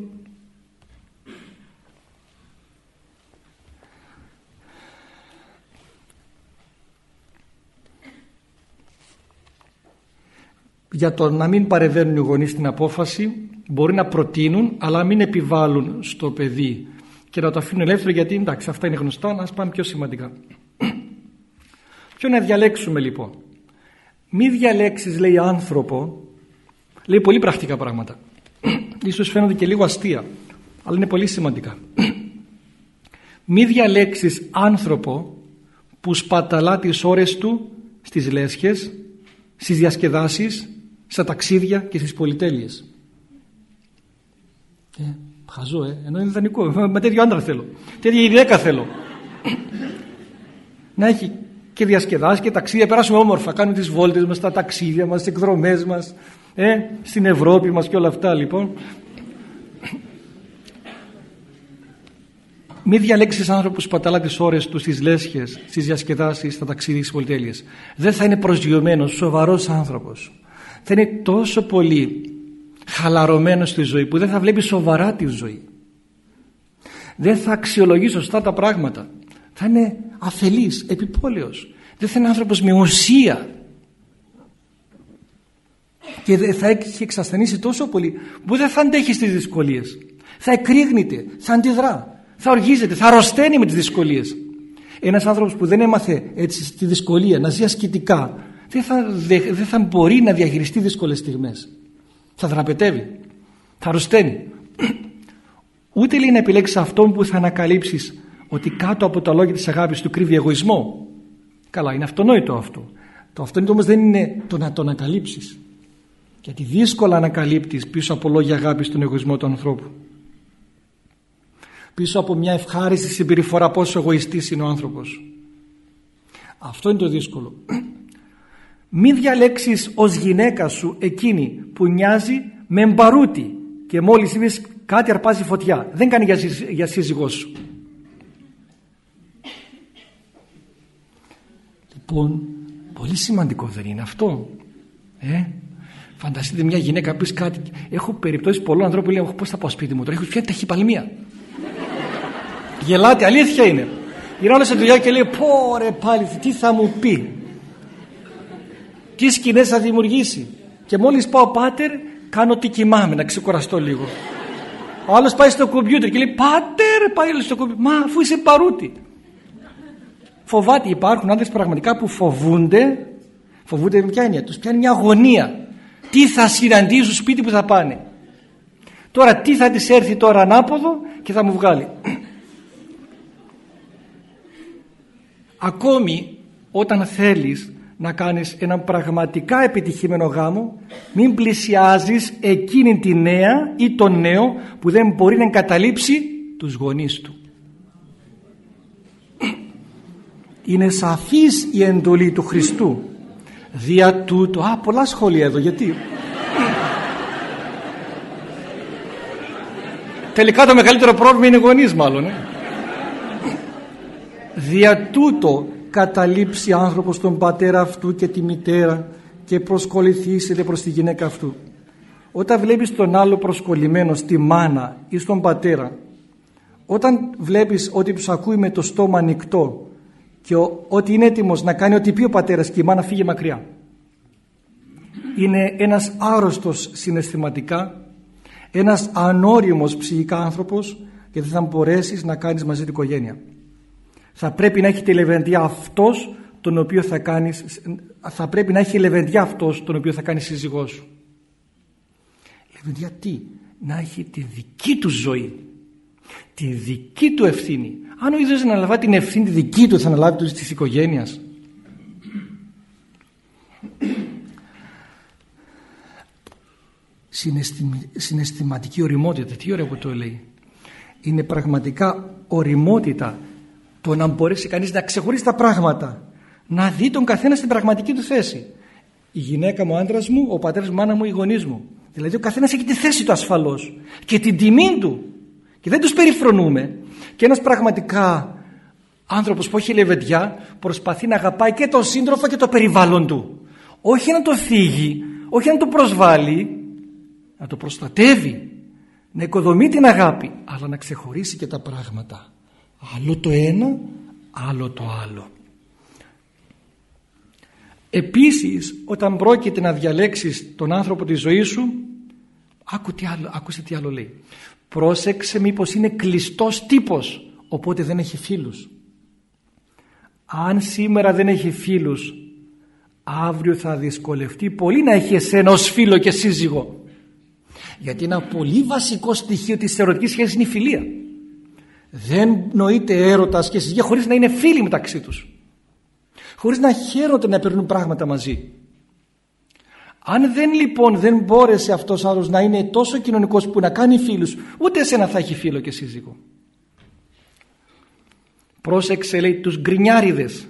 για το να μην παρεβαίνουν οι γονείς στην απόφαση μπορεί να προτείνουν αλλά μην επιβάλλουν στο παιδί και να το αφήνουν ελεύθερο γιατί εντάξει αυτά είναι γνωστά να πάμε πιο σημαντικά Ποιο να διαλέξουμε λοιπόν. Μη διαλέξεις λέει άνθρωπο, λέει πολύ πρακτικά πράγματα. Ίσως φαίνονται και λίγο αστεία, αλλά είναι πολύ σημαντικά. Μη διαλέξεις άνθρωπο που σπαταλά τις ώρες του στις λέσχες, στις διασκεδάσεις, στα ταξίδια και στις πολυτέλειες. Ε, χαζό, ε, ενώ είναι ιδανικό. Με τέτοιο άντρα θέλω. Τέτοια γυναίκα θέλω. να έχει και διασκεδάσει και ταξίδια. Περάσουμε όμορφα, κάνουμε τις βόλτες μας, τα ταξίδια μας, τις εκδρομές μας, ε, στην Ευρώπη μας και όλα αυτά λοιπόν. Μη διαλέξεις άνθρωπο που σπαταλά τις ώρες τους στις λέσχες, στις διασκεδάσεις, στα ταξίδια, στις πολυτέλειες. Δεν θα είναι προσγειωμένος, σοβαρός άνθρωπος. Θα είναι τόσο πολύ χαλαρωμένος στη ζωή που δεν θα βλέπει σοβαρά τη ζωή. Δεν θα αξιολογεί σωστά τα πράγματα. Θα είναι αφελής, επιπόλαιος. Δεν θα είναι άνθρωπος με ουσία. Και θα έχει εξασθενήσει τόσο πολύ που δεν θα αντέχει στις δυσκολίες. Θα εκρήγνεται, θα αντιδρά θα οργίζεται, θα αρρωσταίνει με τις δυσκολίες. Ένας άνθρωπος που δεν έμαθε έτσι στη δυσκολία να ζει ασκητικά δεν θα, δεν θα μπορεί να διαχειριστεί δύσκολες στιγμές θα δραπετεύει θα αρρωσταίνει ούτε λέει να επιλέξεις αυτόν που θα ανακαλύψεις ότι κάτω από τα λόγια της αγάπης του κρύβει εγωισμό. Καλά, είναι αυτονόητο αυτό. Το αυτονόητο όμως δεν είναι το να το ανακαλύψεις. Γιατί δύσκολα ανακαλύπτεις πίσω από λόγια αγάπης τον εγωισμό του ανθρώπου. Πίσω από μια ευχάριστη συμπεριφορά πόσο εγωιστής είναι ο άνθρωπος. Αυτό είναι το δύσκολο. Μην διαλέξεις ως γυναίκα σου εκείνη που νοιάζει με μπαρούτι και μόλις είπες κάτι αρπάζει φωτιά. Δεν κάνει για σύζυγός σου. Λοιπόν, πολύ σημαντικό δεν είναι αυτό. Ε; Φανταστείτε μια γυναίκα που πει κάτι. Έχω περιπτώσεις πολλών ανθρώπων που λένε: Πώς θα πάω σπίτι μου τώρα, έχω πια ταχυπαλμία. Γελάτε, αλήθεια είναι. Γυρνάω σε δουλειά και λέει: Πω ρε πάλι, τι θα μου πει. Τι σκηνές θα δημιουργήσει. Και μόλις πάω πάτερ, κάνω τι κοιμάμαι, να ξεκουραστώ λίγο. Ο άλλος πάει στο κομπιούτερ και λέει: Πάτερ, πάει στο κομπιούτερ. Μα αφού είσαι παρούτη. Φοβάται, υπάρχουν άντρες πραγματικά που φοβούνται, φοβούνται με ποια έννοια, τους πιάνει μια αγωνία. Τι θα συναντήσουν στο σπίτι που θα πάνε; Τώρα τι θα της έρθει τώρα ανάποδο και θα μου βγάλει. Ακόμη όταν θέλεις να κάνεις έναν πραγματικά επιτυχημένο γάμο μην πλησιάζεις εκείνη τη νέα ή τον νέο που δεν μπορεί να εγκαταλείψει τους γονείς του. Είναι σαφής η εντολή του Χριστού. Δια τούτο... Α, πολλά σχόλια εδώ. Γιατί... Τελικά το μεγαλύτερο πρόβλημα είναι οι γονείς μάλλον. Ε. Δια τούτο καταλήψει άνθρωπος τον πατέρα αυτού και τη μητέρα και προσκοληθήσετε προς τη γυναίκα αυτού. Όταν βλέπεις τον άλλο προσκολλημένο στη μάνα ή στον πατέρα, όταν βλέπεις ότι τους ακούει με το στόμα ανοιχτό και ότι είναι έτοιμος να κάνει ό,τι πει ο πατέρας και η μάνα φύγει μακριά. Είναι ένας άρρωστος συναισθηματικά, ένας ανώριμος ψυχικά άνθρωπος και δεν θα μπορέσεις να κάνεις μαζί την οικογένεια. Θα πρέπει να έχει τη λεβεντιά αυτός τον οποίο θα κάνεις, θα πρέπει να έχει λεβεντιά αυτός τον οποίο θα κάνεις σύζυγός σου. Λεβεντιά τι, να έχει τη δική του ζωή, τη δική του ευθύνη. Αν ο ίδιος αναλάβει την ευθύνη τη δική του θα αναλάβει τη της οικογένειας. Συναισθηματική οριμότητα, τι ωραία που το λέει. Είναι πραγματικά οριμότητα το να μπορέσει κανείς να ξεχωρίσει τα πράγματα να δει τον καθένα στην πραγματική του θέση. Η γυναίκα μου, ο άντρας μου, ο πατέρας μου, η μάνα μου, οι γονείς μου. Δηλαδή ο καθένας έχει τη θέση του ασφαλώς και την τιμή του. Και δεν τους περιφρονούμε. Και ένας πραγματικά άνθρωπος που έχει λεβεντιά προσπαθεί να αγαπάει και τον σύντροφο και το περιβάλλον του. Όχι να το θίγει όχι να το προσβάλλει να το προστατεύει να οικοδομεί την αγάπη αλλά να ξεχωρίσει και τα πράγματα άλλο το ένα άλλο το άλλο. Επίσης όταν πρόκειται να διαλέξεις τον άνθρωπο της ζωής σου άκου τι άλλο, άκουσε τι άλλο λέει. Πρόσεξε μήπως είναι κλειστός τύπος οπότε δεν έχει φίλους αν σήμερα δεν έχει φίλους αύριο θα δυσκολευτεί πολύ να έχει εσένα ως φίλο και σύζυγο γιατί ένα πολύ βασικό στοιχείο της ερωτικής σχέσης είναι η φιλία δεν νοείται έρωτας και συζυγία χωρίς να είναι φίλοι μεταξύ τους. Χωρίς να χαίρονται να παίρνουν πράγματα μαζί. Αν δεν λοιπόν δεν μπόρεσε αυτός άλλος να είναι τόσο κοινωνικός που να κάνει φίλους, ούτε εσένα θα έχει φίλο και σύζυγο. Πρόσεξε λέει τους γκρινιάριδες,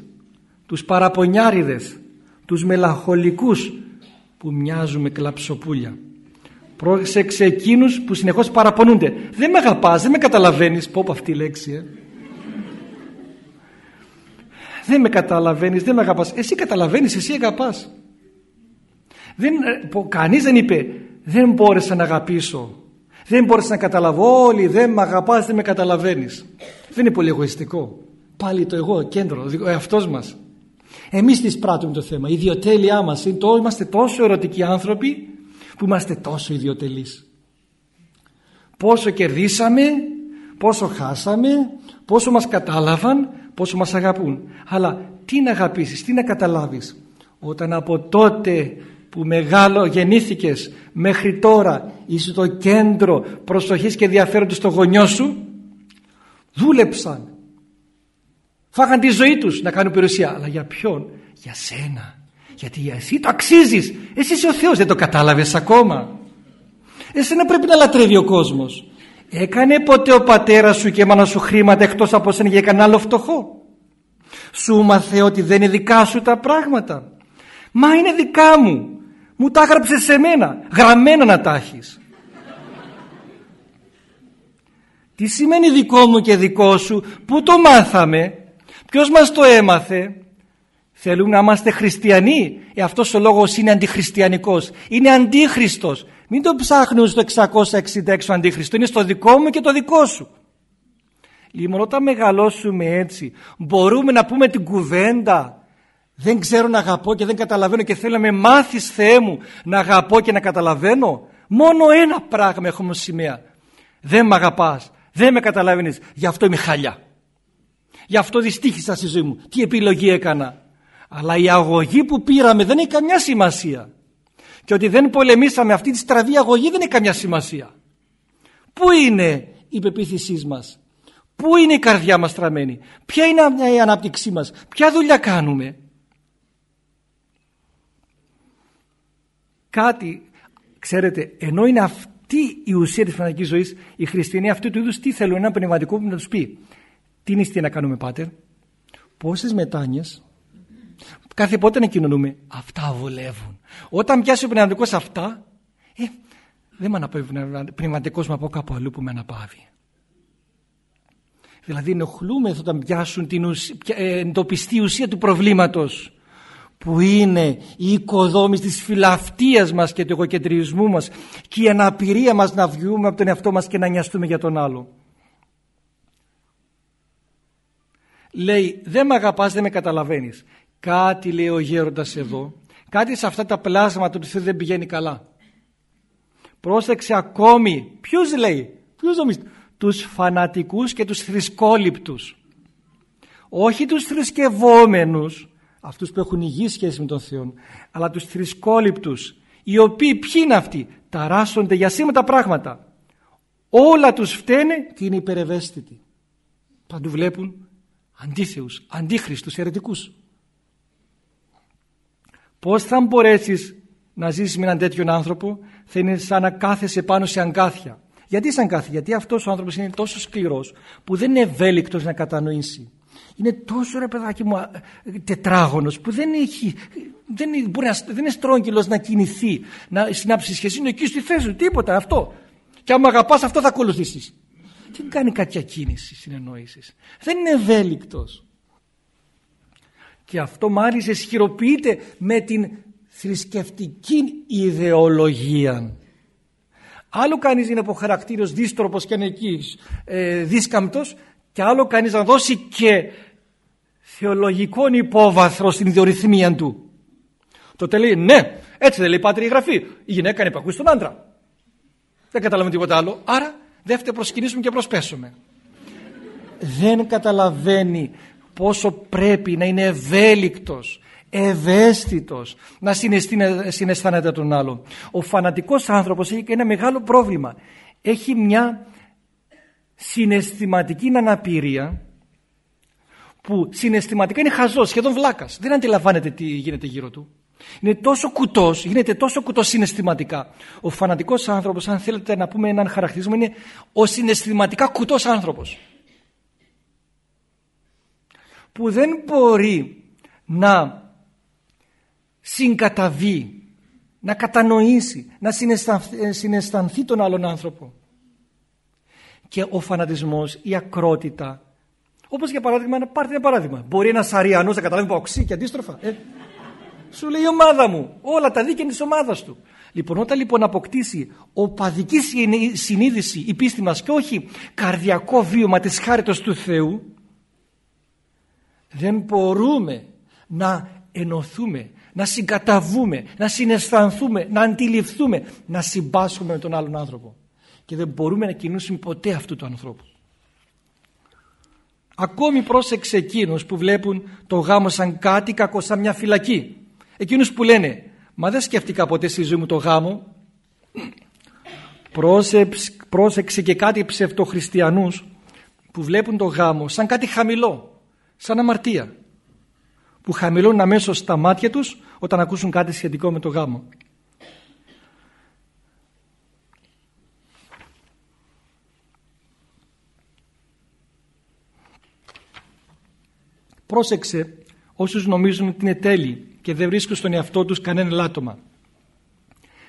τους παραπονιάριδες, τους μελαγχολικούς που μοιάζουν με κλαψοπούλια. Πρόσεξε εκείνους που συνεχώς παραπονούνται. Δεν με αγαπάς, δεν με καταλαβαίνεις. Πω πω αυτή η λέξη, ε. Δεν με καταλαβαίνεις, δεν με αγαπάς. Εσύ καταλαβαίνεις, εσύ αγαπάς. Δεν, ε, κανείς δεν είπε δεν μπόρεσα να αγαπήσω. Δεν μπόρεσα να καταλαβώ όλοι, δεν με αγαπάς, δεν με καταλαβαίνεις. Δεν είναι πολύ εγωιστικό. Πάλι το εγώ, κέντρο, ο εαυτός μας. Εμείς τις πράττουμε το θέμα. Η ιδιοτέλειά μας είναι το, είμαστε τόσο ερωτικοί άνθρωποι που είμαστε τόσο ιδιωτελείς. Πόσο κερδίσαμε, πόσο χάσαμε, πόσο μας κατάλαβαν, πόσο μας αγαπούν. Αλλά τι να αγαπήσεις, τι να καταλάβεις. Όταν από τότε που μεγάλο γεννήθηκες μέχρι τώρα είσαι το κέντρο προσοχής και ενδιαφέροντος στο γονιό σου δούλεψαν φάγαν τη ζωή τους να κάνουν περιουσία αλλά για ποιον, για σένα γιατί εσύ το αξίζεις. Εσύ είσαι ο Θεός, δεν το κατάλαβες ακόμα. Εσένα πρέπει να λατρεύει ο κόσμος. Έκανε ποτέ ο πατέρας σου και η μάνα σου χρήματα εκτός από σένα για κανένα άλλο φτωχό; Σου μάθε ότι δεν είναι δικά σου τα πράγματα. Μα είναι δικά μου. Μου τα έγραψες σε μένα. Γραμμένα να τα έχεις. Τι σημαίνει δικό μου και δικό σου; Πού το μάθαμε; Ποιος μας το έμαθε; Θέλουμε να είμαστε χριστιανοί. Ε, αυτός ο λόγος είναι αντιχριστιανικός. Είναι αντίχριστος. Μην το ψάχνουν στο 666 αντίχριστο. Είναι στο δικό μου και το δικό σου. Λοιπόν όταν μεγαλώσουμε έτσι μπορούμε να πούμε την κουβέντα δεν ξέρω να αγαπώ και δεν καταλαβαίνω και θέλω να με μάθεις Θεέ μου να αγαπώ και να καταλαβαίνω. Μόνο ένα πράγμα έχουμε σημαία. Δεν με αγαπάς, δεν με καταλαβαίνεις, γι' αυτό είμαι χαλιά. Γι' αυτό δυστύχησα στη ζωή μου. Τι επιλογή έκανα; Αλλά η αγωγή που πήραμε δεν έχει καμιά σημασία. Και ότι δεν πολεμήσαμε αυτή τη στραβή αγωγή δεν έχει καμιά σημασία. Πού είναι η πεποίθησής μας; Πού είναι η καρδιά μας τραμμένη. Ποια είναι η ανάπτυξή μας; Ποια δουλειά κάνουμε; Κάτι, ξέρετε, ενώ είναι αυτή η ουσία της πνευματικής ζωής, οι χριστιανοί αυτού του είδους τι θέλουν, ένα πνευματικό που να τους πει. Τι νηστεία να κάνουμε πάτερ, πόσες μετάνοιες, κάθε πότε να κοινωνούμε. Αυτά βολεύουν. Όταν πιάσει ο πνευματικός αυτά, ε, δεν με αναπαύει ο πνευματικός μου από κάπου αλλού που με αναπαύει. Δηλαδή ενοχλούμε όταν πιάσουν την ουσία, ε, εντοπιστή ουσία του προβλήματος που είναι η οικοδόμηση της φιλαυτίας μας και του εγωκεντρισμού μας και η αναπηρία μας να βγούμε από τον εαυτό μας και να νοιαστούμε για τον άλλο. Λέει δεν με αγαπάς, δεν με καταλαβαίνεις. Κάτι λέει ο γέροντας εδώ, κάτι σε αυτά τα πλάσματα του Θεού δεν πηγαίνει καλά. Πρόσεξε ακόμη, ποιος λέει, ποιος νομίζει, τους φανατικούς και τους θρησκόληπτους. Όχι τους θρησκευόμενους, αυτούς που έχουν υγιή σχέση με τον Θεό, αλλά τους θρησκόληπτους, οι οποίοι ποιοι είναι αυτοί, ταράσσονται για σήμερα πράγματα. Όλα τους φταίνε και είναι υπερευαίσθητοι. Παντού βλέπουν αντίθεους, αντίχριστους, αιρετικούς. Πώς θα μπορέσεις να ζήσεις με έναν τέτοιον άνθρωπο θα είναι σαν να κάθεσαι πάνω σε αγκάθια. Γιατί σαν κάθια, γιατί αυτός ο άνθρωπος είναι τόσο σκληρός που δεν είναι ευέλικτος να κατανοήσει. Είναι τόσο ρε παιδάκι μου τετράγωνος που δεν, έχει, δεν, μπορεί να, δεν είναι στρόγγυλος να κινηθεί, να συνάψει σχέση, είναι εκεί στη θέση του, τίποτα αυτό. Και άμα αγαπάς αυτό θα ακολουθήσεις. Δεν κάνει κάποια κίνηση συνεννόησης. Δεν είναι ευέλικτος. Και αυτό μάλιστα ισχυροποιείται με την θρησκευτική ιδεολογία. Άλλο κανείς είναι από χαρακτήριος δίστροπος και ανεκής ε, δίσκαμπτος και άλλο κανείς να δώσει και θεολογικό υπόβαθρο στην ιδιορυθμία του. Το λέει ναι, έτσι δεν λέει η Γραφή. Η γυναίκα είναι υπακούει στον άντρα. Δεν καταλαβαίνουμε τίποτα άλλο. Άρα δεύτερο προσκυνήσουμε και προσπέσουμε. δεν καταλαβαίνει πόσο πρέπει να είναι ευέλικτος ευαίσθητος να συναισθάνεται τον άλλο. Ο φανατικός άνθρωπος έχει ένα μεγάλο πρόβλημα. Έχει μια συναισθηματική αναπηρία που συναισθηματικά είναι χαζός, σχεδόν βλάκας. Δεν αντιλαμβάνεται τι γίνεται γύρω του. Είναι τόσο κουτός, γίνεται τόσο κουτός συναισθηματικά. Ο φανατικός άνθρωπος, αν θέλετε να πούμε έναν χαρακτηρισμό, είναι ο συναισθηματικά κουτός άνθρωπος. Που δεν μπορεί να συγκαταβεί, να κατανοήσει, να συναισθανθεί τον άλλον άνθρωπο. Και ο φανατισμός, η ακρότητα, όπως για παράδειγμα, να πάρτε ένα παράδειγμα. Μπορεί ένας αριανός να καταλάβει παοξί και αντίστροφα. Ε, σου λέει η ομάδα μου, όλα τα δίκαια είναι της ομάδας του. Λοιπόν, όταν λοιπόν αποκτήσει οπαδική συνείδηση η πίστη μας και όχι καρδιακό βίωμα της χάριτος του Θεού, δεν μπορούμε να ενωθούμε, να συγκαταβούμε, να συναισθανθούμε, να αντιληφθούμε, να συμπάσχουμε με τον άλλον άνθρωπο. Και δεν μπορούμε να κινήσουμε ποτέ αυτού του ανθρώπου. Ακόμη πρόσεξε εκείνους που βλέπουν το γάμο σαν κάτι κακό, σαν μια φυλακή. Εκείνους που λένε, μα δεν σκέφτηκα ποτέ στη ζωή μου το γάμο. Πρόσεξε και κάτι ψευτοχριστιανούς που βλέπουν το γάμο σαν κάτι χαμηλό, σαν αμαρτία που χαμηλώνουν αμέσως τα μάτια τους όταν ακούσουν κάτι σχετικό με το γάμο. Πρόσεξε όσους νομίζουν ότι είναι τέλειοι και δεν βρίσκουν στον εαυτό τους κανένα ελάττωμα.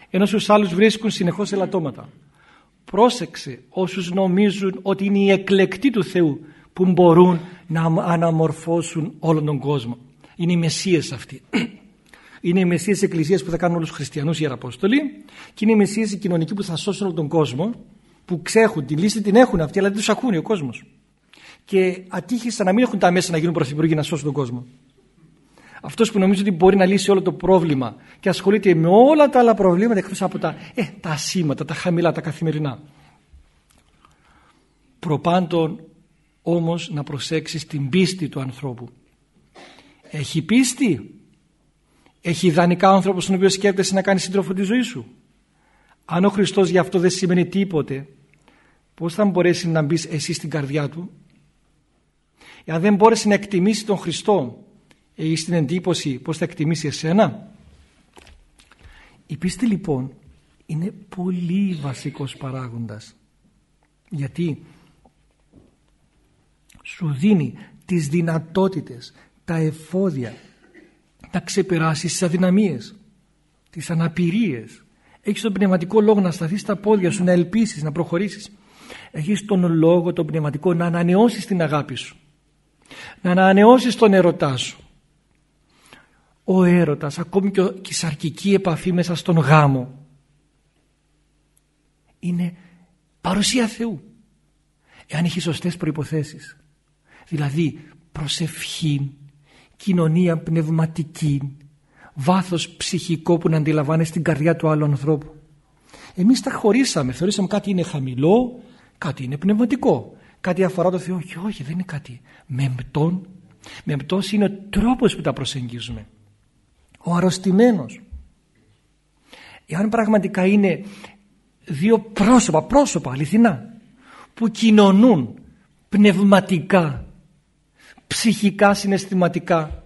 Ενώ στους άλλους βρίσκουν συνεχώς ελαττώματα. Πρόσεξε όσους νομίζουν ότι είναι οι εκλεκτοί του Θεού που μπορούν να αναμορφώσουν όλον τον κόσμο. Είναι οι μεσίες αυτοί. Είναι οι μεσίες της Εκκλησίας που θα κάνουν όλους τους χριστιανούς ιεραπόστολοι και είναι οι μεσίες οι κοινωνικοί που θα σώσουν όλο τον κόσμο που ξέχουν, τη λύση την έχουν αυτοί αλλά δεν τους ακούνε ο κόσμος. Και ατύχησαν να μην έχουν τα μέσα να γίνουν πρωθυπουργοί να σώσουν τον κόσμο. Αυτός που νομίζει ότι μπορεί να λύσει όλο το πρόβλημα και ασχολείται με όλα τα άλλα προβλήματα εκτός από τα, ε, τα ασήματα, τα χαμηλά, τα καθημερινά. Προπάντων όμως να προσέξεις την πίστη του ανθρώπου. Έχει πίστη; Έχει ιδανικά άνθρωπο στον οποίο σκέφτεσαι να κάνεις σύντροφο τη ζωή σου; Αν ο Χριστός γι' αυτό δεν σημαίνει τίποτε, πώς θα μπορέσει να μπεις εσύ στην καρδιά του; Εάν δεν μπόρεσε να εκτιμήσει τον Χριστό, έχεις την εντύπωση πώς θα εκτιμήσει εσένα; Η πίστη λοιπόν είναι πολύ βασικός παράγοντας. Γιατί; Σου δίνει τις δυνατότητες, τα εφόδια να ξεπεράσεις τις αδυναμίες, τις αναπηρίες. Έχεις τον πνευματικό λόγο να σταθείς στα πόδια σου, να ελπίσεις, να προχωρήσεις. Έχεις τον λόγο, τον πνευματικό, να ανανεώσεις την αγάπη σου. Να ανανεώσεις τον ερωτά σου. Ο έρωτας, ακόμη και η σαρκική επαφή μέσα στον γάμο, είναι παρουσία Θεού. Εάν έχει σωστές προϋποθέσεις. Δηλαδή προσευχή, κοινωνία πνευματική, βάθος ψυχικό που να αντιλαμβάνει στην καρδιά του άλλου ανθρώπου. Εμείς τα χωρίσαμε, θεωρήσαμε κάτι είναι χαμηλό, κάτι είναι πνευματικό, κάτι αφορά το Θεό και όχι δεν είναι κάτι μεμπτόν. Μεμπτός είναι ο τρόπος που τα προσεγγίζουμε. Ο αρρωστημένος. Εάν πραγματικά είναι δύο πρόσωπα, πρόσωπα αληθινά, που κοινωνούν πνευματικά ψυχικά, συναισθηματικά,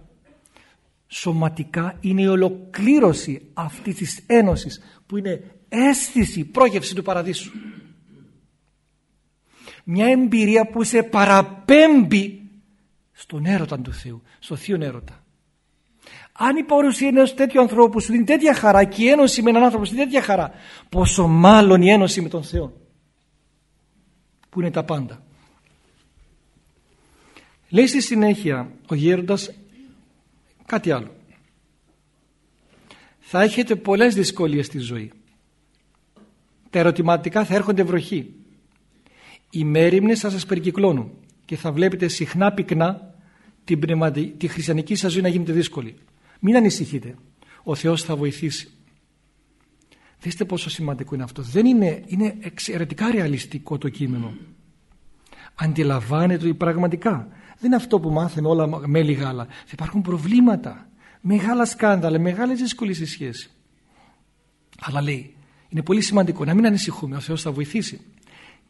σωματικά είναι η ολοκλήρωση αυτής της ένωσης που είναι αίσθηση, πρόγευση του παραδείσου. Μια εμπειρία που σε παραπέμπει στον έρωτα του Θεού, στο θείο έρωτα. Αν η παρουσία ενός τέτοιου ανθρώπου σου δίνει τέτοια χαρά και η ένωση με έναν άνθρωπο σου δίνει τέτοια χαρά, πόσο μάλλον η ένωση με τον Θεό, που είναι τα πάντα. Λέει στη συνέχεια ο γέροντας κάτι άλλο. Θα έχετε πολλές δυσκολίες στη ζωή. Τα ερωτηματικά θα έρχονται βροχή. Οι μέρημνες θα σας περικυκλώνουν και θα βλέπετε συχνά πυκνά την τη χριστιανική σας ζωή να γίνεται δύσκολη. Μην ανησυχείτε. Ο Θεός θα βοηθήσει. Δείστε πόσο σημαντικό είναι αυτό. Δεν είναι, είναι εξαιρετικά ρεαλιστικό το κείμενο. Αντιλαμβάνεται ότι πραγματικά δεν είναι αυτό που μάθαμε όλα μέλη γάλα. Θα υπάρχουν προβλήματα, μεγάλα σκάνδαλα, μεγάλες δυσκολίες στη σχέση. Αλλά λέει, είναι πολύ σημαντικό να μην ανησυχούμε, ο Θεός θα βοηθήσει.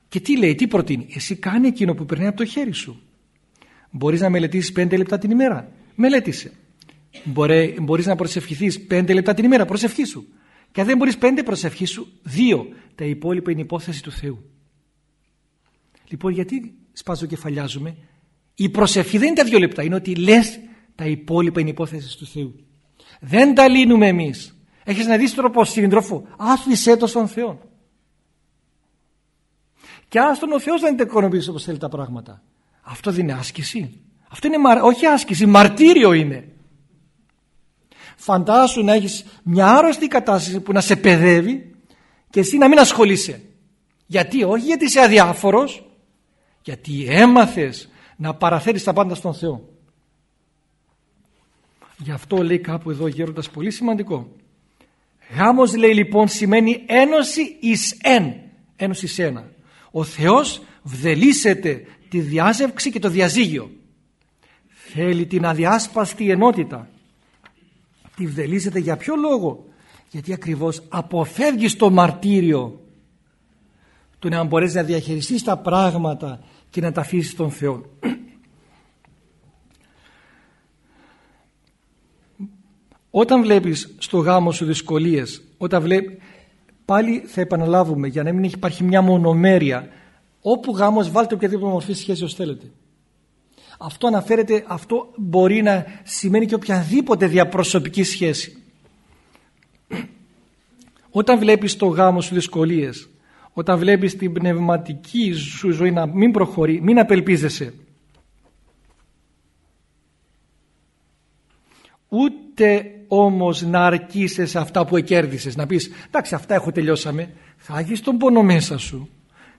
Και τι λέει, τι προτείνει, εσύ κάνει εκείνο που περνάει από το χέρι σου. Μπορείς να μελετήσεις πέντε λεπτά την ημέρα, μελέτησε. Μπορεί, μπορείς να προσευχηθείς πέντε λεπτά την ημέρα, προσευχή σου. Και αν δεν μπορείς πέντε προσευχής σου, δύο. Τα υπόλοιπα είναι υπόθεση του Θεού. Λοιπόν, γιατί σπάζω κεφαλιάζουμε, η προσευχή δεν είναι τα δύο λεπτά, είναι ότι λες τα υπόλοιπα είναι υπόθεση του Θεού. Δεν τα λύνουμε εμείς. Έχεις να δεις τρόπο σύντροφο, άφησέ το στον Θεό. Και άστον ο Θεός δεν είναι οικονομήσει όπως θέλει τα πράγματα. Αυτό δεν είναι άσκηση. Αυτό είναι όχι άσκηση, μαρτύριο είναι. Φαντάσου να έχεις μια άρρωστη κατάσταση που να σε παιδεύει και εσύ να μην ασχολείσαι. Γιατί, όχι γιατί είσαι αδιάφορος, γιατί έμαθες να παραθέτεις τα πάντα στον Θεό. Γι' αυτό λέει κάπου εδώ γέροντας πολύ σημαντικό. Γάμος λέει λοιπόν σημαίνει ένωση εις εν, ένωση σε ένα. Ο Θεός βδελίσεται τη διάζευξη και το διαζύγιο. Θέλει την αδιάσπαστη ενότητα. Τη βδελίσεται για ποιο λόγο; Γιατί ακριβώς αποφεύγεις το μαρτύριο του να μπορέσει να διαχειριστείς τα πράγματα και να τα αφήσει στον Θεό. Όταν βλέπεις στο γάμο σου δυσκολίες, όταν βλέπει, πάλι θα επαναλάβουμε για να μην υπάρχει μια μονομέρεια, όπου γάμος βάλτε οποιαδήποτε μορφή σχέση ως θέλετε. Αυτό αναφέρεται, αυτό μπορεί να σημαίνει και οποιαδήποτε διαπροσωπική σχέση. Όταν βλέπεις στο γάμο σου δυσκολίες, όταν βλέπεις την πνευματική σου ζωή να μην προχωρεί, μην απελπίζεσαι. Ούτε όμως να αρκείσαι σε αυτά που εκέρδισες. Να πεις, εντάξει αυτά έχω τελειώσαμε. Θα έχεις τον πόνο μέσα σου.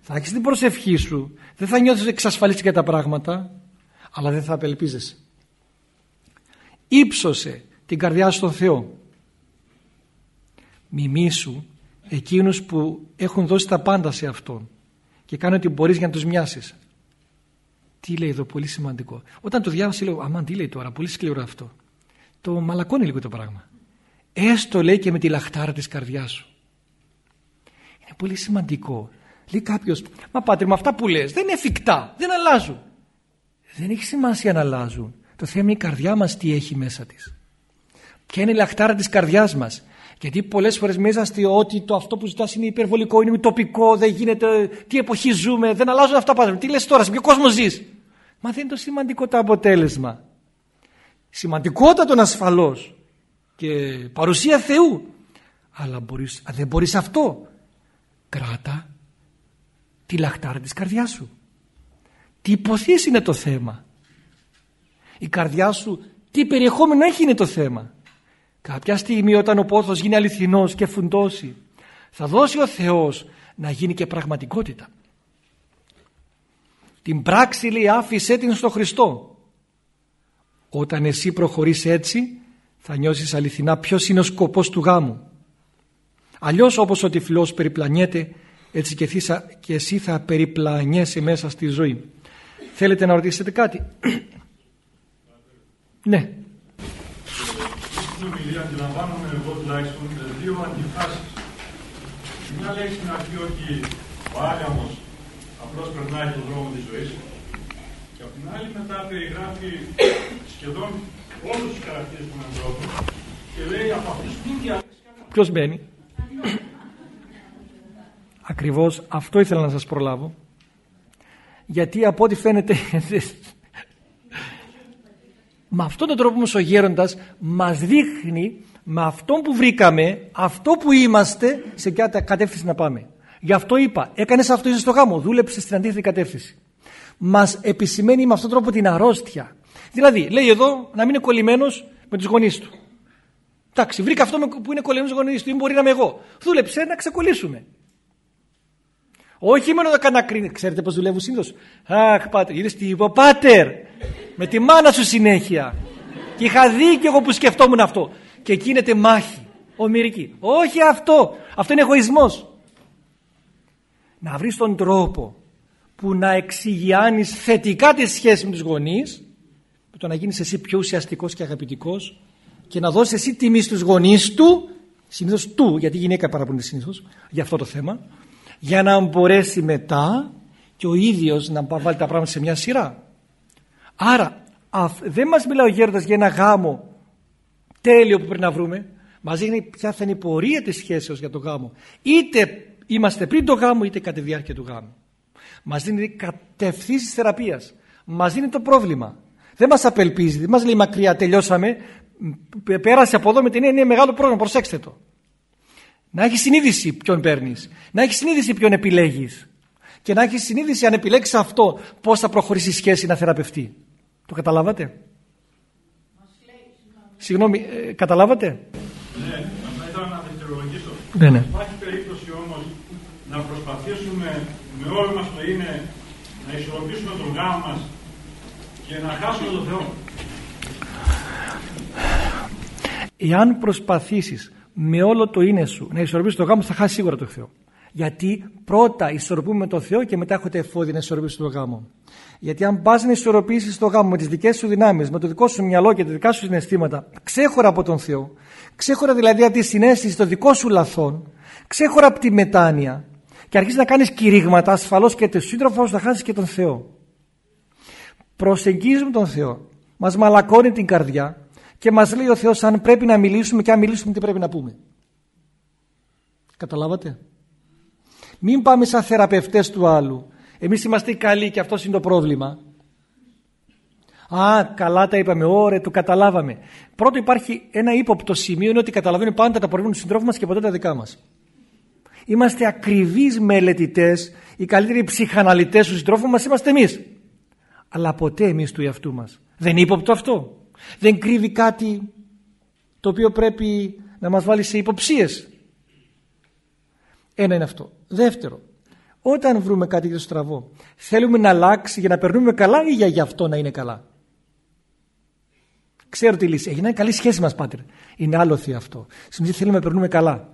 Θα έχεις την προσευχή σου. Δεν θα νιώθεις εξασφαλίστηκα τα πράγματα. Αλλά δεν θα απελπίζεσαι. Ήψωσε την καρδιά σου στον Θεό. Μιμήσου εκείνους που έχουν δώσει τα πάντα σε Αυτόν και κάνει ότι μπορείς για να τους μοιάσεις. Τι λέει εδώ, πολύ σημαντικό. Όταν το διάβασα, λέω, Αμάν, τι λέει τώρα, πολύ σκληρό αυτό. Το μαλακώνει λίγο το πράγμα. Έστω λέει και με τη λαχτάρα της καρδιάς σου. Είναι πολύ σημαντικό. Λέει κάποιος, Μα πάτε με αυτά που λες δεν είναι εφικτά, δεν αλλάζουν. Δεν έχει σημασία να αλλάζουν. Το θέμα είναι η καρδιά μας τι έχει μέσα της. Ποια είναι η λαχτάρα της καρδιάς μας. Γιατί πολλές φορές μέσα στη ότι το αυτό που ζητάς είναι υπερβολικό, είναι τοπικό, δεν γίνεται, τι εποχή ζούμε, δεν αλλάζουν αυτά πάντα. Τι λες τώρα, σε ποιο κόσμο ζεις; Μα δεν είναι το σημαντικό το αποτέλεσμα. Σημαντικότατον ασφαλώς και παρουσία Θεού. Αλλά μπορείς, δεν μπορείς αυτό. Κράτα τη λαχτάρα της καρδιάς σου. Τι υποθείς είναι το θέμα; Η καρδιά σου τι περιεχόμενο έχει είναι το θέμα; Κάποια στιγμή όταν ο πόθος γίνει αληθινός και φουντώσει θα δώσει ο Θεός να γίνει και πραγματικότητα. Την πράξη λέει άφησέ την στο Χριστό. Όταν εσύ προχωρείς έτσι θα νιώσεις αληθινά ποιος είναι ο σκοπός του γάμου. Αλλιώς όπως ο τυφλός περιπλανιέται έτσι και εσύ θα περιπλανιέσαι μέσα στη ζωή. Θέλετε να ρωτήσετε κάτι; ναι
στην ομιλία αντιλαμβάνομαι εγώ τουλάχιστον δύο αντιφάσεις. Μια λέει στην αρχή ότι ο άγαμος απλώς περνάει τον δρόμο της ζωής και από την άλλη μετά περιγράφει σχεδόν όλους τους χαρακτήρες των ανθρώπων και λέει από αυτούς μην διαλέξει
Ποιος μπαίνει; Ακριβώς αυτό ήθελα να σας προλάβω. Γιατί από ό,τι φαίνεται με αυτόν τον τρόπο όμως ο γέροντας μας δείχνει με αυτόν που βρήκαμε, αυτό που είμαστε, σε ποια κατεύθυνση να πάμε. Γι' αυτό είπα, έκανε αυτό είσαι στο γάμο, δούλεψε στην αντίθετη κατεύθυνση. Μας επισημαίνει με αυτόν τον τρόπο την αρρώστια. Δηλαδή, λέει εδώ να μην είναι κολλημένος με τους γονείς του. Εντάξει, βρήκα αυτό που είναι κολλημένος με τους γονείς του, ή μπορεί να είμαι εγώ. Δούλεψε να ξεκολλήσουμε. Όχι μόνο να κάνω κρίνει. Ξέρετε πώς δουλεύουν συνήθως. Αχ, πάτερ, είδε τι είπα, πάτερ. Με τη μάνα σου συνέχεια. Και είχα δίκιο εγώ που σκεφτόμουν αυτό. Και γίνεται μάχη. Ομυρική. Όχι αυτό. Αυτό είναι εγωισμός. Να βρεις τον τρόπο που να εξηγιάνεις θετικά τη σχέση με τους γονείς με το να γίνεις εσύ πιο ουσιαστικός και αγαπητικός και να δώσεις εσύ τιμή στους γονείς του συνήθως του, γιατί η γυναίκα παραπονεί συνήθως για αυτό το θέμα για να μπορέσει μετά και ο ίδιος να βάλει τα πράγματα σε μια σειρά. Άρα δεν μας μιλάει ο γέροντας για ένα γάμο τέλειο που πρέπει να βρούμε. Μας δείχνει ποια θα είναι η πορεία της σχέσεως για το γάμο. Είτε είμαστε πριν το γάμο είτε κατά τη διάρκεια του γάμου. Μας δίνει κατευθύνσεις θεραπείας. Μας δίνει το πρόβλημα. Δεν μας απελπίζει, δεν μας λέει μακριά τελειώσαμε, πέρασε από εδώ με την είναι μεγάλο πρόβλημα, προσέξτε το. Να έχεις συνείδηση ποιον παίρνεις. Να έχεις συνείδηση ποιον επιλέγεις. Και να έχεις συνείδηση αν επιλέξεις αυτό, πώς θα προχωρήσει η σχέση να θεραπευτεί. Το καταλάβατε; Συγγνώμη, ε, καταλάβατε;
Ναι, θα ήθελα να δευτερολογήσω.
Ναι, ναι.
Υπάρχει περίπτωση όμως να προσπαθήσουμε με όλο μας το είναι να ισορροπήσουμε τον γάμο μας και να χάσουμε τον Θεό.
Εάν προσπαθήσεις με όλο το είναι σου να ισορροπήσεις το γάμο, θα χάσει σίγουρα το Θεό. Γιατί πρώτα ισορροπούμε με το Θεό και μετά έχετε εφόδια να ισορροπήσει το γάμο. Γιατί αν πας να ισορροπήσεις το γάμο με τις δικές σου δυνάμεις, με το δικό σου μυαλό και τα δικά σου συναισθήματα, ξέχωρα από τον Θεό, ξέχωρα δηλαδή από τη συνέστηση των δικών σου λαθών, ξέχωρα από τη μετάνοια και αρχίσεις να κάνεις κηρύγματα, ασφαλώς και το σύντροφο θα χάσεις και τον Θεό. Προσεγγίζουμε τον Θεό. Μας μαλακώνει την καρδιά και μας λέει ο Θεός αν πρέπει να μιλήσουμε και αν μιλήσουμε τι πρέπει να πούμε. Καταλάβατε; Μην πάμε σαν θεραπευτές του άλλου. Εμείς είμαστε καλοί και αυτός είναι το πρόβλημα. Α, καλά τα είπαμε, ωραία, το καταλάβαμε. Πρώτο υπάρχει ένα ύποπτο σημείο, είναι ότι καταλαβαίνουμε πάντα τα προβλήματα του συντρόφους μας και ποτέ τα δικά μας. Είμαστε ακριβείς μελετητές, οι καλύτεροι ψυχαναλυτές του συντρόφους μας είμαστε εμείς. Αλλά ποτέ εμείς του εαυτού μας. Δεν είναι ύποπτο αυτό. Δεν κρύβει κάτι το οποίο πρέπει να μας βάλει σε υποψίες. Ένα είναι αυτό. Δεύτερο, όταν βρούμε κάτι για το στραβό, θέλουμε να αλλάξει για να περνούμε καλά ή για γι' αυτό να είναι καλά; Ξέρω τη λύση. Έγινε καλή σχέση μας, Πάτερ. Είναι άλοθη αυτό. Σημαίνει θέλουμε να περνούμε καλά.